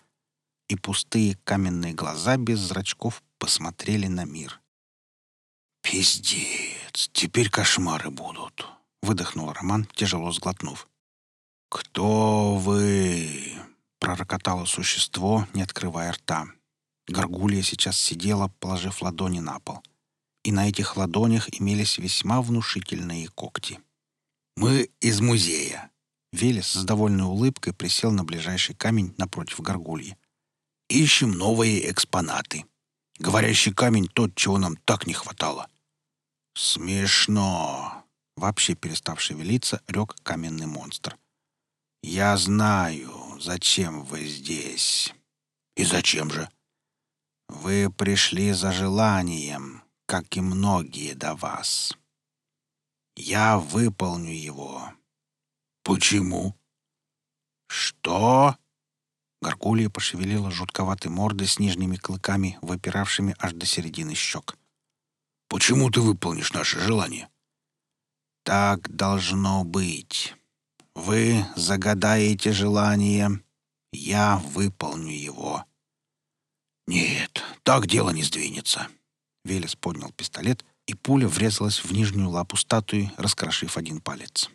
и пустые каменные глаза без зрачков посмотрели на мир. «Пиздец, теперь кошмары будут», — выдохнул Роман, тяжело сглотнув. «Кто вы?» — пророкотало существо, не открывая рта. Горгулья сейчас сидела, положив ладони на пол. И на этих ладонях имелись весьма внушительные когти. «Мы из музея». Велес с довольной улыбкой присел на ближайший камень напротив горгульи. «Ищем новые экспонаты. Говорящий камень — тот, чего нам так не хватало». «Смешно!» — вообще перестав шевелиться, рёк каменный монстр. «Я знаю, зачем вы здесь». «И зачем же?» Вы пришли за желанием, как и многие до вас. Я выполню его. Почему? Что? Горгулья пошевелила жутковатой мордой с нижними клыками, выпиравшими аж до середины щек. «Почему ты выполнишь наше желание?» «Так должно быть. Вы загадаете желание, я выполню его». «Нет, так дело не сдвинется». Велес поднял пистолет, и пуля врезалась в нижнюю лапу статуи, раскрошив один палец.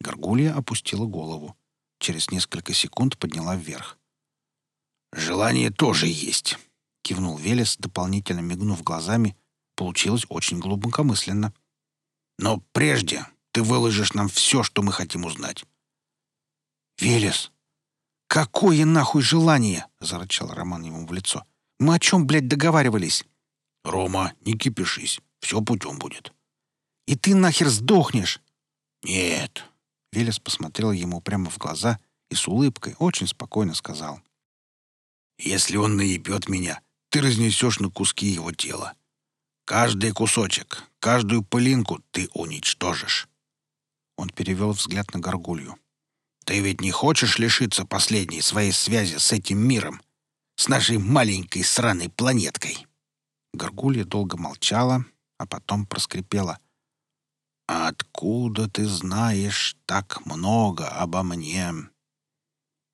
Горгулья опустила голову. Через несколько секунд подняла вверх. «Желание тоже есть», — кивнул Велес, дополнительно мигнув глазами. Получилось очень глубокомысленно. «Но прежде ты выложишь нам все, что мы хотим узнать». «Велес, какое нахуй желание?» — зарычал Роман ему в лицо. «Мы о чем, блядь, договаривались?» «Рома, не кипишись. Все путем будет». «И ты нахер сдохнешь?» «Нет». Велес посмотрел ему прямо в глаза и с улыбкой очень спокойно сказал. Если он наебет меня, ты разнесешь на куски его тело. Каждый кусочек, каждую пылинку ты уничтожишь. Он перевел взгляд на горгулью. Ты ведь не хочешь лишиться последней своей связи с этим миром, с нашей маленькой сраной планеткой? Горгулья долго молчала, а потом проскрипела. «Откуда ты знаешь так много обо мне?»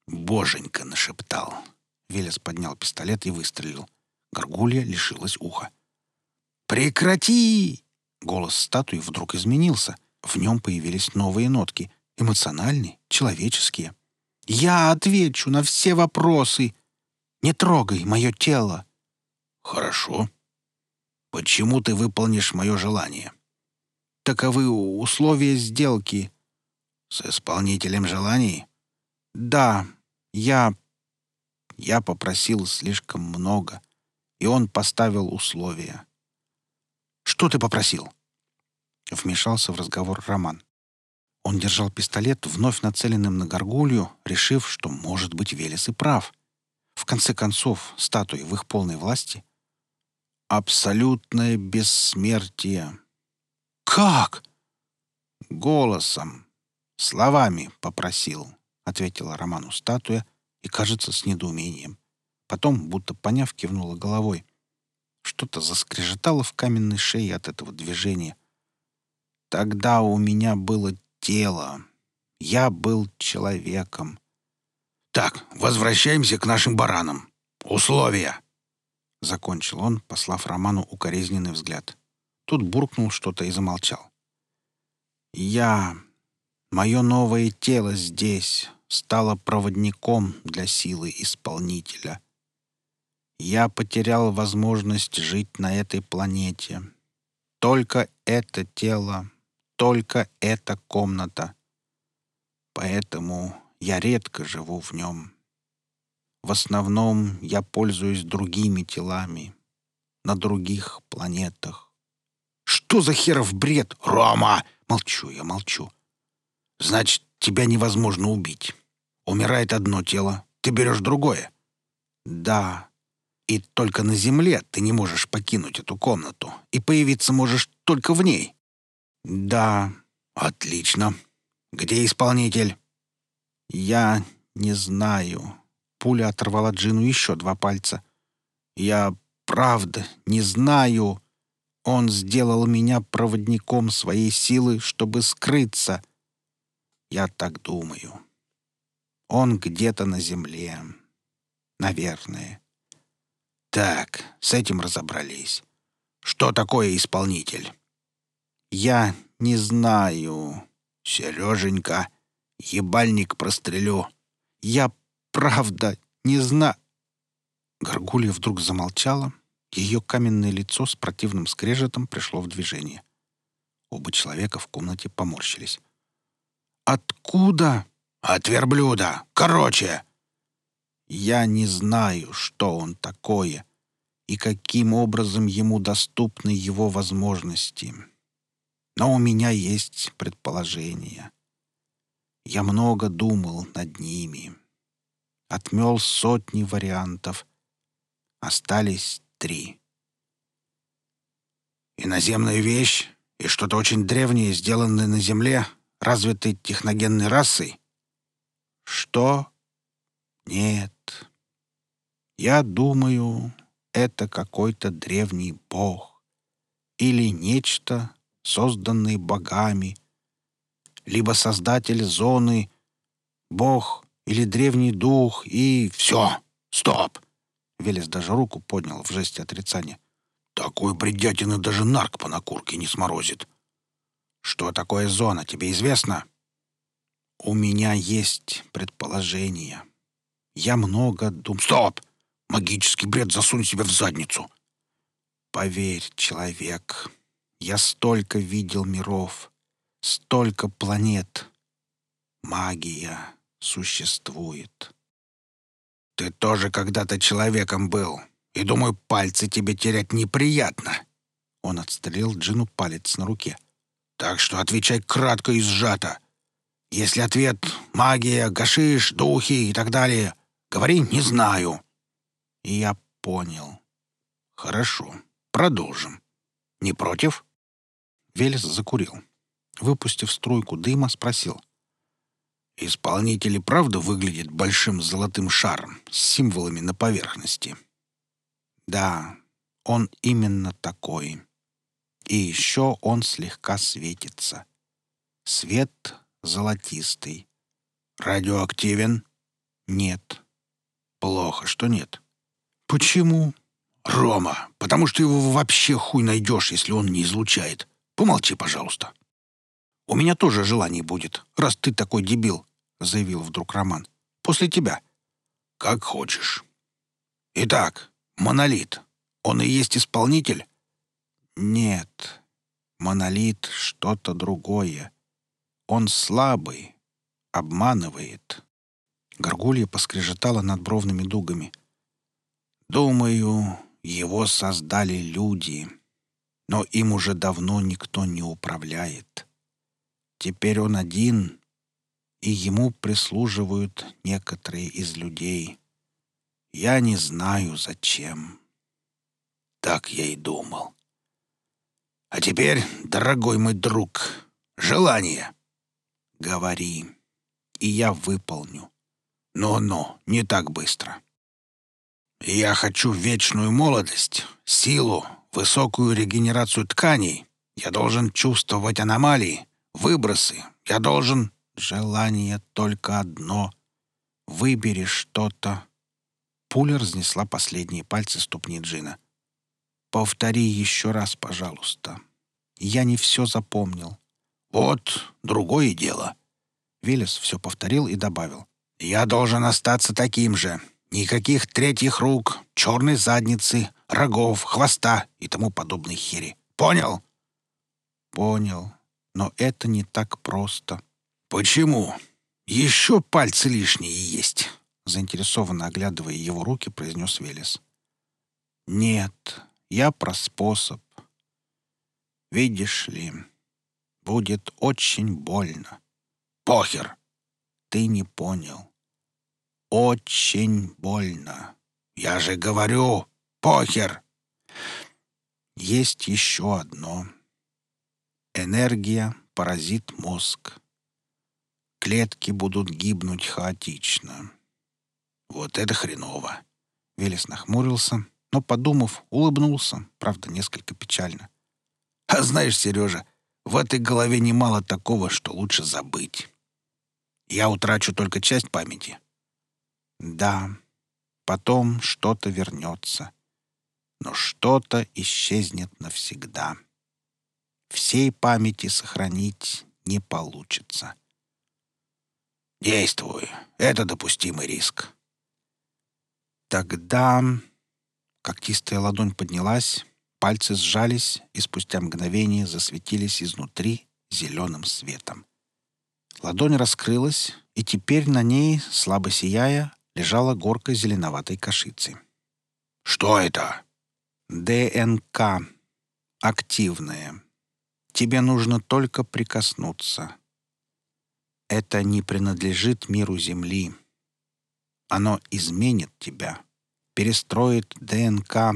Боженька нашептал. Велес поднял пистолет и выстрелил. Горгулья лишилась уха. «Прекрати!» Голос статуи вдруг изменился. В нем появились новые нотки. Эмоциональные, человеческие. «Я отвечу на все вопросы! Не трогай мое тело!» «Хорошо. Почему ты выполнишь мое желание?» «Таковы условия сделки». «С исполнителем желаний?» «Да, я я попросил слишком много, и он поставил условия. «Что ты попросил?» Вмешался в разговор Роман. Он держал пистолет, вновь нацеленным на горгулью, решив, что, может быть, Велес и прав. В конце концов, статуи в их полной власти. Абсолютное бессмертие. «Как?» «Голосом, словами попросил», — ответила Роману статуя, и, кажется, с недоумением. Потом, будто поняв, кивнула головой. Что-то заскрежетало в каменной шее от этого движения. Тогда у меня было тело. Я был человеком. «Так, возвращаемся к нашим баранам. Условия!» Закончил он, послав Роману укоризненный взгляд. Тут буркнул что-то и замолчал. «Я... Мое новое тело здесь, стала проводником для силы исполнителя. Я потерял возможность жить на этой планете. Только это тело, только эта комната. Поэтому я редко живу в нем. В основном я пользуюсь другими телами на других планетах. Что за херов бред, Рома? Молчу я, молчу. Значит, тебя невозможно убить. Умирает одно тело, ты берешь другое. Да. И только на Земле ты не можешь покинуть эту комнату, и появиться можешь только в ней. Да. Отлично. Где исполнитель? Я не знаю. Пуля оторвала Джину еще два пальца. Я правда не знаю. Он сделал меня проводником своей силы, чтобы скрыться. Я так думаю. Он где-то на земле. Наверное. Так, с этим разобрались. Что такое исполнитель? Я не знаю. Сереженька, ебальник прострелю. Я правда не знаю. Горгулья вдруг замолчала. Ее каменное лицо с противным скрежетом пришло в движение. Оба человека в комнате поморщились. «Откуда?» «От верблюда! Короче!» «Я не знаю, что он такое и каким образом ему доступны его возможности. Но у меня есть предположение. Я много думал над ними. Отмел сотни вариантов. Остались три. «Иноземная вещь И что-то очень древнее, сделанное на Земле, развитой техногенной расой? Что? Нет. Я думаю, это какой-то древний бог или нечто, созданное богами, либо создатель зоны, бог или древний дух, и все. Стоп! Велес даже руку поднял в жесте отрицания. Такой бредятины даже нарк по накурке не сморозит. Что такое зона, тебе известно? У меня есть предположение. Я много дум... Стоп! Магический бред засунь себе в задницу. Поверь, человек, я столько видел миров, столько планет. Магия существует. Ты тоже когда-то человеком был, и, думаю, пальцы тебе терять неприятно. Он отстрелил Джину палец на руке. Так что отвечай кратко и сжато. Если ответ — магия, гашиш, духи и так далее, говори «не знаю». И я понял. Хорошо, продолжим. Не против? Велес закурил. Выпустив струйку дыма, спросил. Исполнитель и правда выглядит большим золотым шаром с символами на поверхности. Да, он именно такой. И еще он слегка светится. Свет золотистый. Радиоактивен? Нет. Плохо, что нет. Почему? Рома, потому что его вообще хуй найдешь, если он не излучает. Помолчи, пожалуйста. У меня тоже желание будет, раз ты такой дебил, заявил вдруг Роман. После тебя. Как хочешь. Итак, монолит. Он и есть исполнитель? Нет. Монолит — что-то другое. Он слабый, обманывает. Горгулья поскрежетала над бровными дугами. Думаю, его создали люди, но им уже давно никто не управляет. Теперь он один, и ему прислуживают некоторые из людей. Я не знаю, зачем. Так я и думал. А теперь, дорогой мой друг, желание. Говори, и я выполню. Но-но, не так быстро. Я хочу вечную молодость, силу, высокую регенерацию тканей. Я должен чувствовать аномалии, выбросы. Я должен... Желание только одно. Выбери что-то. Пуля разнесла последние пальцы ступни Джина. Повтори еще раз, пожалуйста. Я не все запомнил. Вот другое дело. Велес все повторил и добавил. Я должен остаться таким же. Никаких третьих рук, черной задницы, рогов, хвоста и тому подобной хери. Понял? Понял. Но это не так просто. Почему? Еще пальцы лишние есть. Заинтересованно оглядывая его руки, произнес Велес. Нет, я про способ. Видишь ли, будет очень больно. Похер. Ты не понял. Очень больно. Я же говорю, похер. Есть еще одно. Энергия поразит мозг. Клетки будут гибнуть хаотично. Вот это хреново. Велес нахмурился, но, подумав, улыбнулся, правда, несколько печально. А знаешь, Сережа, в этой голове немало такого, что лучше забыть. Я утрачу только часть памяти. Да, потом что-то вернется. Но что-то исчезнет навсегда всей памяти сохранить не получится. Действуй. Это допустимый риск. Тогда когтистая ладонь поднялась, пальцы сжались и спустя мгновение засветились изнутри зеленым светом. Ладонь раскрылась, и теперь на ней, слабо сияя, лежала горка зеленоватой кашицы. «Что это?» ДНК. Активная. Тебе нужно только прикоснуться. Это не принадлежит миру Земли. Оно изменит тебя, перестроит ДНК,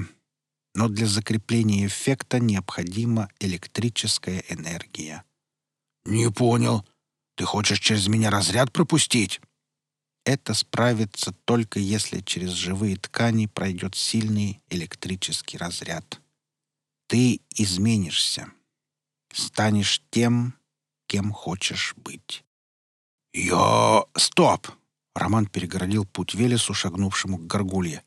но для закрепления эффекта необходима электрическая энергия. «Не понял. Ты хочешь через меня разряд пропустить?» Это справится только если через живые ткани пройдет сильный электрический разряд. Ты изменишься. Станешь тем, кем хочешь быть. «Я... Стоп!» Роман перегородил путь Велесу, шагнувшему к горгулье.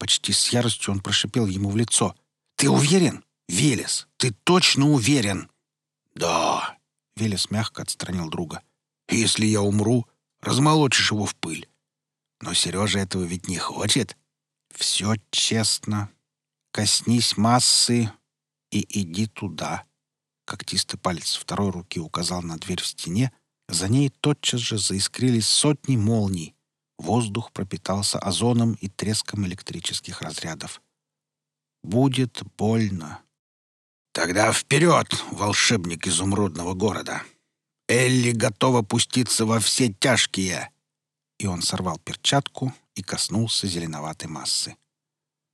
Почти с яростью он прошипел ему в лицо. «Ты уверен? Велес, ты точно уверен?» «Да». Велес мягко отстранил друга. «Если я умру, размолочишь его в пыль. Но Сережа этого ведь не хочет. Все честно. Коснись массы и иди туда». Когтистый палец второй руки указал на дверь в стене, за ней тотчас же заискрились сотни молний. Воздух пропитался озоном и треском электрических разрядов. «Будет больно». «Тогда вперед, волшебник изумрудного города! Элли готова пуститься во все тяжкие!» И он сорвал перчатку и коснулся зеленоватой массы.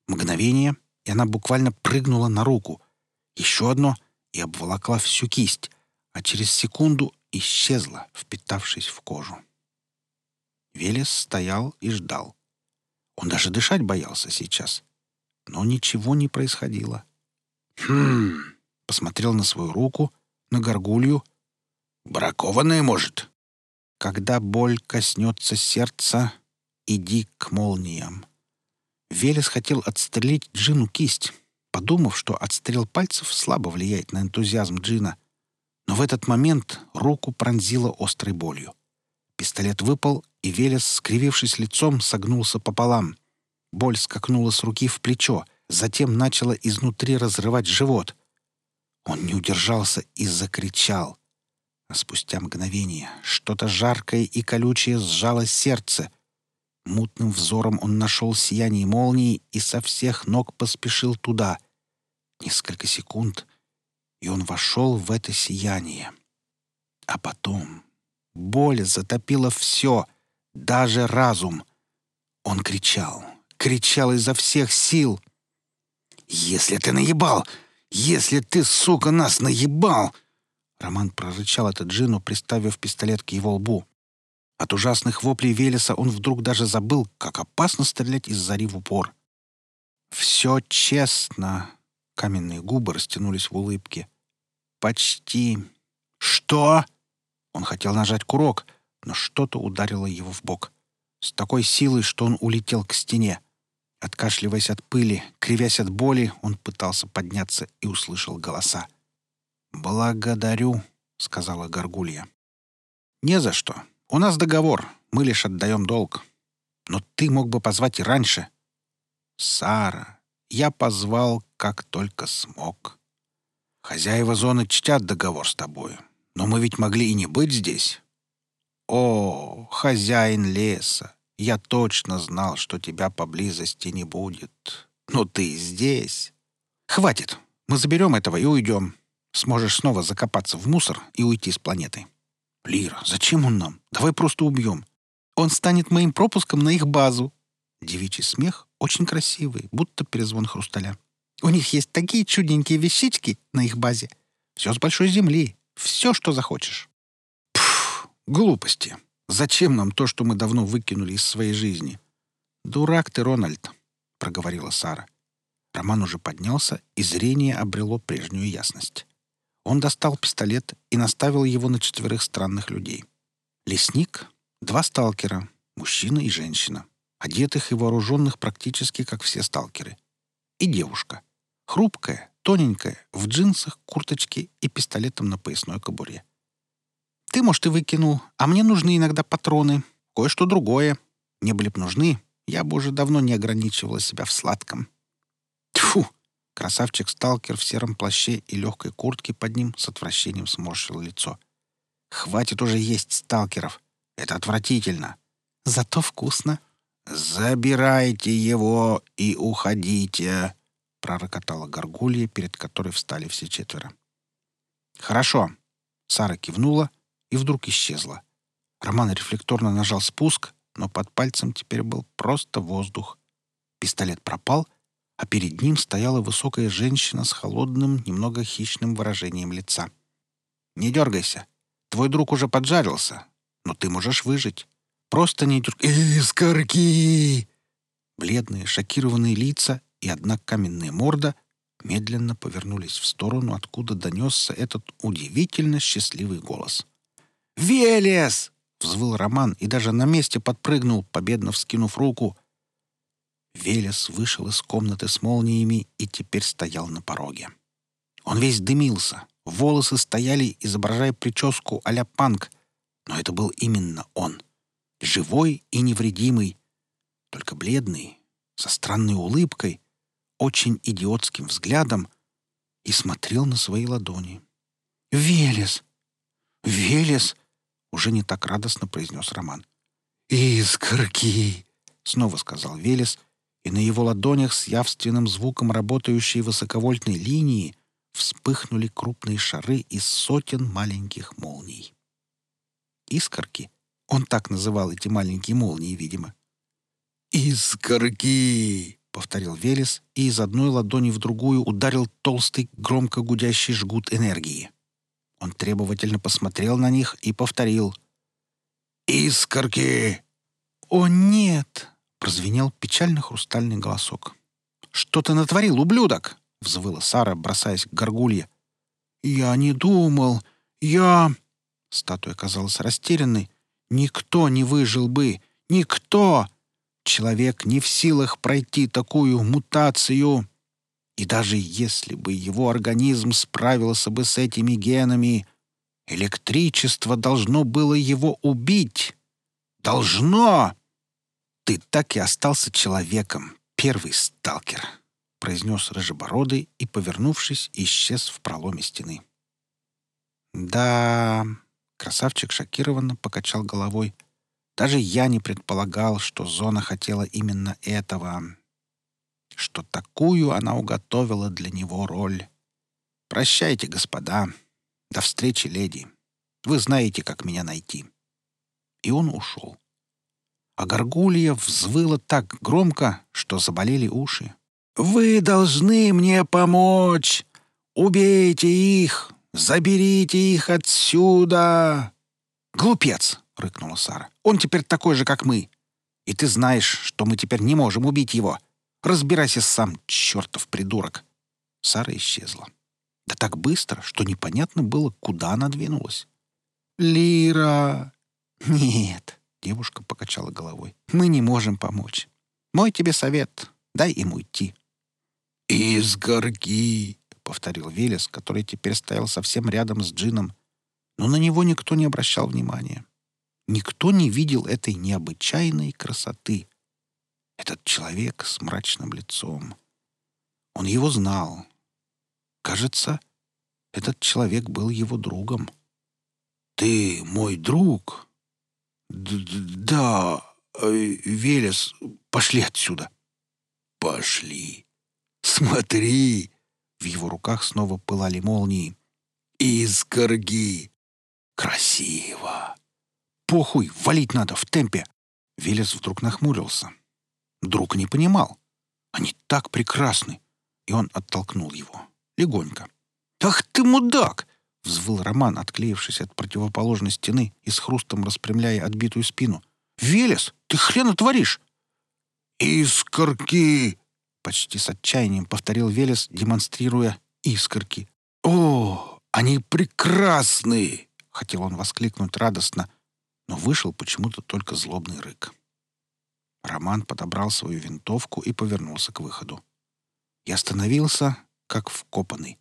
Мгновение, и она буквально прыгнула на руку. Еще одно — и обволокла всю кисть, а через секунду исчезла, впитавшись в кожу. Велес стоял и ждал. Он даже дышать боялся сейчас. Но ничего не происходило. «Хм...» — посмотрел на свою руку, на горгулью. «Бракованная, может?» «Когда боль коснется сердца, иди к молниям». Велес хотел отстрелить Джину кисть, подумав, что отстрел пальцев слабо влияет на энтузиазм Джина. Но в этот момент руку пронзило острой болью. Пистолет выпал, и Велес, скривившись лицом, согнулся пополам. Боль скакнула с руки в плечо, затем начала изнутри разрывать живот. Он не удержался и закричал. А спустя мгновение что-то жаркое и колючее сжало сердце. Мутным взором он нашел сияние молнии и со всех ног поспешил туда. Несколько секунд, и он вошел в это сияние. А потом боль затопила все, даже разум. Он кричал, кричал изо всех сил. «Если ты наебал! Если ты, сука, нас наебал!» Роман прорычал это Джину, приставив пистолет к его лбу. От ужасных воплей Велеса он вдруг даже забыл, как опасно стрелять из зари в упор. «Все честно», Каменные губы растянулись в улыбке. «Почти». «Что?» Он хотел нажать курок, но что-то ударило его в бок. С такой силой, что он улетел к стене. Откашливаясь от пыли, кривясь от боли, он пытался подняться и услышал голоса. «Благодарю», — сказала Горгулья. «Не за что. У нас договор. Мы лишь отдаем долг. Но ты мог бы позвать и раньше». «Сара, я позвал, как только смог. Хозяева зоны чтят договор с тобой, но мы ведь могли и не быть здесь. О, хозяин леса, я точно знал, что тебя поблизости не будет. Но ты здесь. Хватит, мы заберем этого и уйдем. Сможешь снова закопаться в мусор и уйти с планеты. Лира, зачем он нам? Давай просто убьем. Он станет моим пропуском на их базу. Девичий смех очень красивый, будто перезвон хрусталя. У них есть такие чудненькие вещички на их базе. Все с большой земли. Все, что захочешь. Глупости. Зачем нам то, что мы давно выкинули из своей жизни? Дурак ты, Рональд, — проговорила Сара. Роман уже поднялся, и зрение обрело прежнюю ясность. Он достал пистолет и наставил его на четверых странных людей. Лесник, два сталкера, мужчина и женщина одетых и вооруженных практически как все сталкеры. И девушка. Хрупкая, тоненькая, в джинсах, курточке и пистолетом на поясной кобуре. «Ты, может, и выкинул, а мне нужны иногда патроны, кое-что другое. Не были б нужны, я бы уже давно не ограничивала себя в сладком». Тьфу! Красавчик-сталкер в сером плаще и легкой куртке под ним с отвращением сморщил лицо. «Хватит уже есть сталкеров. Это отвратительно. Зато вкусно», «Забирайте его и уходите!» — пророкотала горгулья, перед которой встали все четверо. «Хорошо!» — Сара кивнула и вдруг исчезла. Роман рефлекторно нажал спуск, но под пальцем теперь был просто воздух. Пистолет пропал, а перед ним стояла высокая женщина с холодным, немного хищным выражением лица. «Не дергайся. Твой друг уже поджарился, но ты можешь выжить. Просто не дерг... Искорки!» Бледные, шокированные лица и одна каменная морда медленно повернулись в сторону, откуда донесся этот удивительно счастливый голос. «Велес!» — взвыл Роман и даже на месте подпрыгнул, победно вскинув руку. Велес вышел из комнаты с молниями и теперь стоял на пороге. Он весь дымился, волосы стояли, изображая прическу а-ля панк, но это был именно он. Живой и невредимый, только бледный, со странной улыбкой, очень идиотским взглядом и смотрел на свои ладони. «Велес! Велес!» — уже не так радостно произнес Роман. «Искорки!» — снова сказал Велес, и на его ладонях с явственным звуком работающей высоковольтной линии вспыхнули крупные шары из сотен маленьких молний. Искорки — он так называл эти маленькие молнии, видимо. «Искорки!» — повторил Велес и из одной ладони в другую ударил толстый, громко гудящий жгут энергии. Он требовательно посмотрел на них и повторил. «Искорки!» «О, нет!» — прозвенел печальный хрустальный голосок. «Что ты натворил, ублюдок?» — взвыла Сара, бросаясь к горгулье. «Я не думал. Я...» Статуя казалась растерянной. «Никто не выжил бы! Никто! Человек не в силах пройти такую мутацию!» И даже если бы его организм справился бы с этими генами, электричество должно было его убить. Должно! Ты так и остался человеком, первый сталкер, — произнес Рыжебородый и, повернувшись, исчез в проломе стены. «Да...» — красавчик шокированно покачал головой. «Даже я не предполагал, что Зона хотела именно этого что такую она уготовила для него роль. «Прощайте, господа. До встречи, леди. Вы знаете, как меня найти». И он ушел. А горгулья взвыла так громко, что заболели уши. «Вы должны мне помочь! Убейте их! Заберите их отсюда!» «Глупец!» — рыкнула Сара. «Он теперь такой же, как мы. И ты знаешь, что мы теперь не можем убить его. Разбирайся сам, чертов придурок!» Сара исчезла. Да так быстро, что непонятно было, куда она двинулась. «Лира!» «Нет», — девушка покачала головой. «Мы не можем помочь. Мой тебе совет. Дай им уйти». «Из горги!» — повторил Велес, который теперь стоял совсем рядом с Джином. Но на него никто не обращал внимания. Никто не видел этой необычайной красоты. Этот человек с мрачным лицом. Он его знал. Кажется, этот человек был его другом. «Ты мой друг?» Д «Да, э, Велес, пошли отсюда». «Пошли. Смотри!» В его руках снова пылали молнии. «Искорги! Красиво!» «Похуй, валить надо в темпе!» Велес вдруг нахмурился. Друг не понимал. Они так прекрасны. И он оттолкнул его. Легонько. «Ах ты, мудак!» — взвыл Роман, отклеившись от противоположной стены и с хрустом распрямляя отбитую спину. «Велес, ты хрена творишь!» «Искорки!» — почти с отчаянием повторил Велес, демонстрируя искорки. «О, они прекрасны!» — хотел он воскликнуть радостно, но вышел почему-то только злобный рык. Роман подобрал свою винтовку и повернулся к выходу. И остановился, как вкопанный.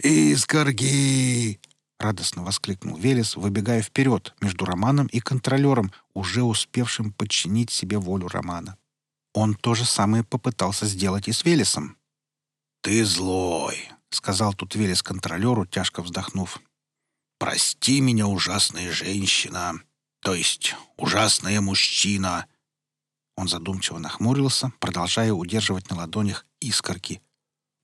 «Искорги!» — радостно воскликнул Велес, выбегая вперед между Романом и контролером, уже успевшим подчинить себе волю Романа. Он то же самое попытался сделать и с Велесом. «Ты злой», — сказал тут Велес контролеру, тяжко вздохнув. «Прости меня, ужасная женщина, то есть ужасная мужчина. Он задумчиво нахмурился, продолжая удерживать на ладонях искорки.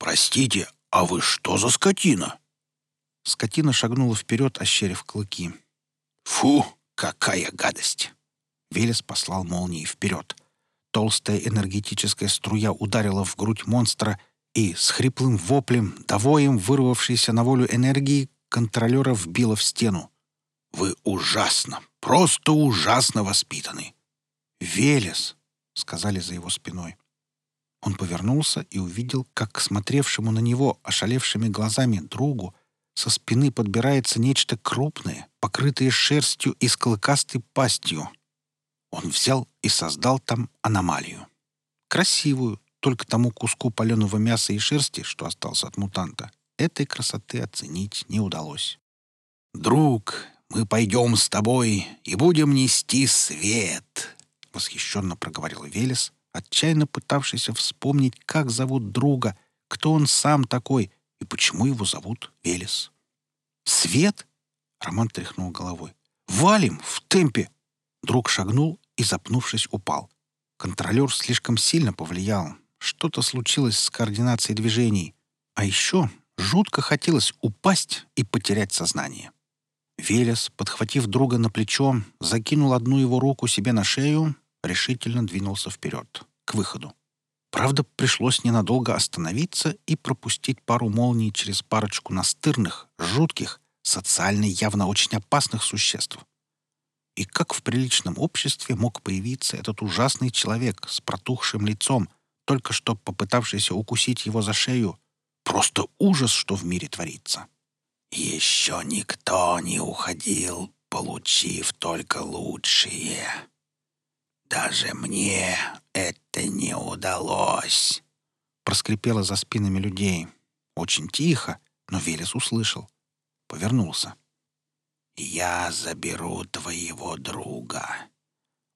«Простите, а вы что за скотина?» Скотина шагнула вперед, ощерив клыки. «Фу, какая гадость!» Велес послал молнией вперед. Толстая энергетическая струя ударила в грудь монстра, и с хриплым воплем, довоем вырвавшейся на волю энергии, контролера вбила в стену. «Вы ужасно, просто ужасно воспитаны!» «Велес!» — сказали за его спиной. Он повернулся и увидел, как к смотревшему на него ошалевшими глазами другу со спины подбирается нечто крупное, покрытое шерстью и с клыкастой пастью. Он взял и создал там аномалию. Красивую, только тому куску паленого мяса и шерсти, что остался от мутанта, этой красоты оценить не удалось. «Друг, мы пойдем с тобой и будем нести свет!» — восхищенно проговорил Велес, отчаянно пытавшийся вспомнить, как зовут друга, кто он сам такой и почему его зовут Велес. «Свет?» — Роман тряхнул головой. «Валим! В темпе!» Друг шагнул и, запнувшись, упал. Контролер слишком сильно повлиял. Что-то случилось с координацией движений. А еще жутко хотелось упасть и потерять сознание. Велес, подхватив друга на плечо, закинул одну его руку себе на шею, решительно двинулся вперед, к выходу. Правда, пришлось ненадолго остановиться и пропустить пару молний через парочку настырных, жутких, социально явно очень опасных существ. И как в приличном обществе мог появиться этот ужасный человек с протухшим лицом, только что попытавшийся укусить его за шею? Просто ужас, что в мире творится. «Еще никто не уходил, получив только лучшие. Даже мне это не удалось», — проскрипело за спинами людей. Очень тихо, но Велес услышал. Повернулся. «Я заберу твоего друга.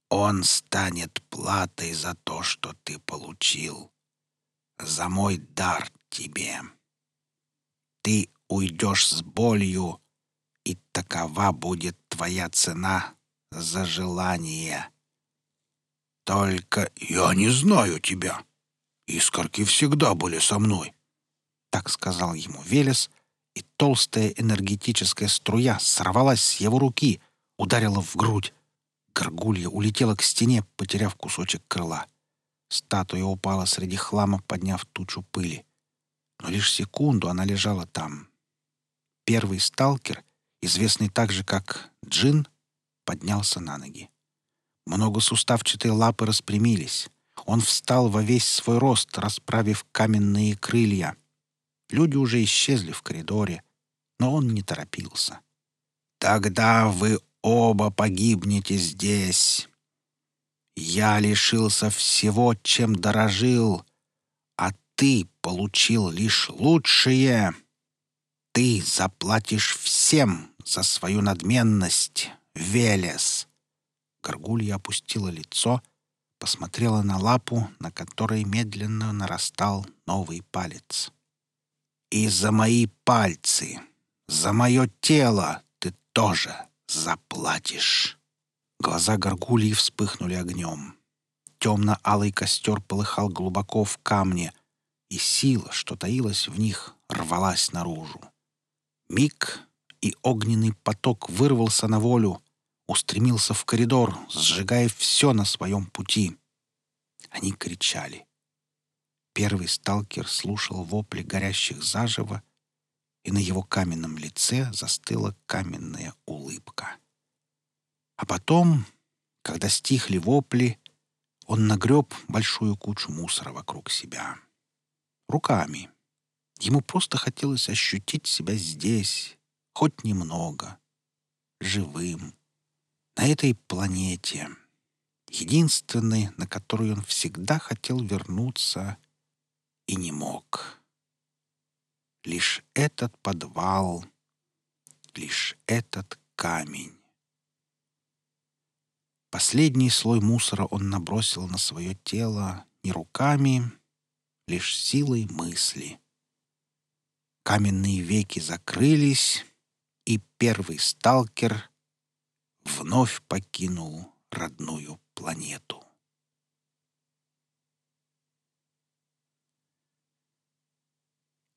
Он станет платой за то, что ты получил. За мой дар тебе. Ты уйдешь с болью, и такова будет твоя цена за желание. Только я не знаю тебя. Искорки всегда были со мной. Так сказал ему Велес, и толстая энергетическая струя сорвалась с его руки, ударила в грудь. Горгулья улетела к стене, потеряв кусочек крыла. Статуя упала среди хлама, подняв тучу пыли. Но лишь секунду она лежала там. Первый сталкер, известный также как Джин, поднялся на ноги. Многосуставчатые лапы распрямились. Он встал во весь свой рост, расправив каменные крылья. Люди уже исчезли в коридоре, но он не торопился. «Тогда вы оба погибнете здесь. Я лишился всего, чем дорожил, а ты получил лишь лучшее. Ты заплатишь всем за свою надменность, Велес. Горгулья опустила лицо, посмотрела на лапу, на которой медленно нарастал новый палец. «И за мои пальцы, за мое тело ты тоже заплатишь!» Глаза горгульи вспыхнули огнем. Темно-алый костер полыхал глубоко в камне, и сила, что таилась в них, рвалась наружу. Миг, и огненный поток вырвался на волю, устремился в коридор, сжигая все на своем пути. Они кричали. Первый сталкер слушал вопли горящих заживо, и на его каменном лице застыла каменная улыбка. А потом, когда стихли вопли, он нагреб большую кучу мусора вокруг себя. Руками. Ему просто хотелось ощутить себя здесь, хоть немного, живым, на этой планете, единственной, на которую он всегда хотел вернуться и не мог. Лишь этот подвал, лишь этот камень. Последний слой мусора он набросил на свое тело не руками, лишь силой мысли. Каменные веки закрылись, и первый сталкер вновь покинул родную планету.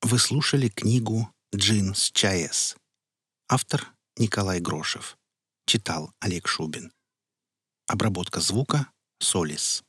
Вы слушали книгу «Джин с ЧАЭС». Автор Николай Грошев. Читал Олег Шубин. Обработка звука «Солис».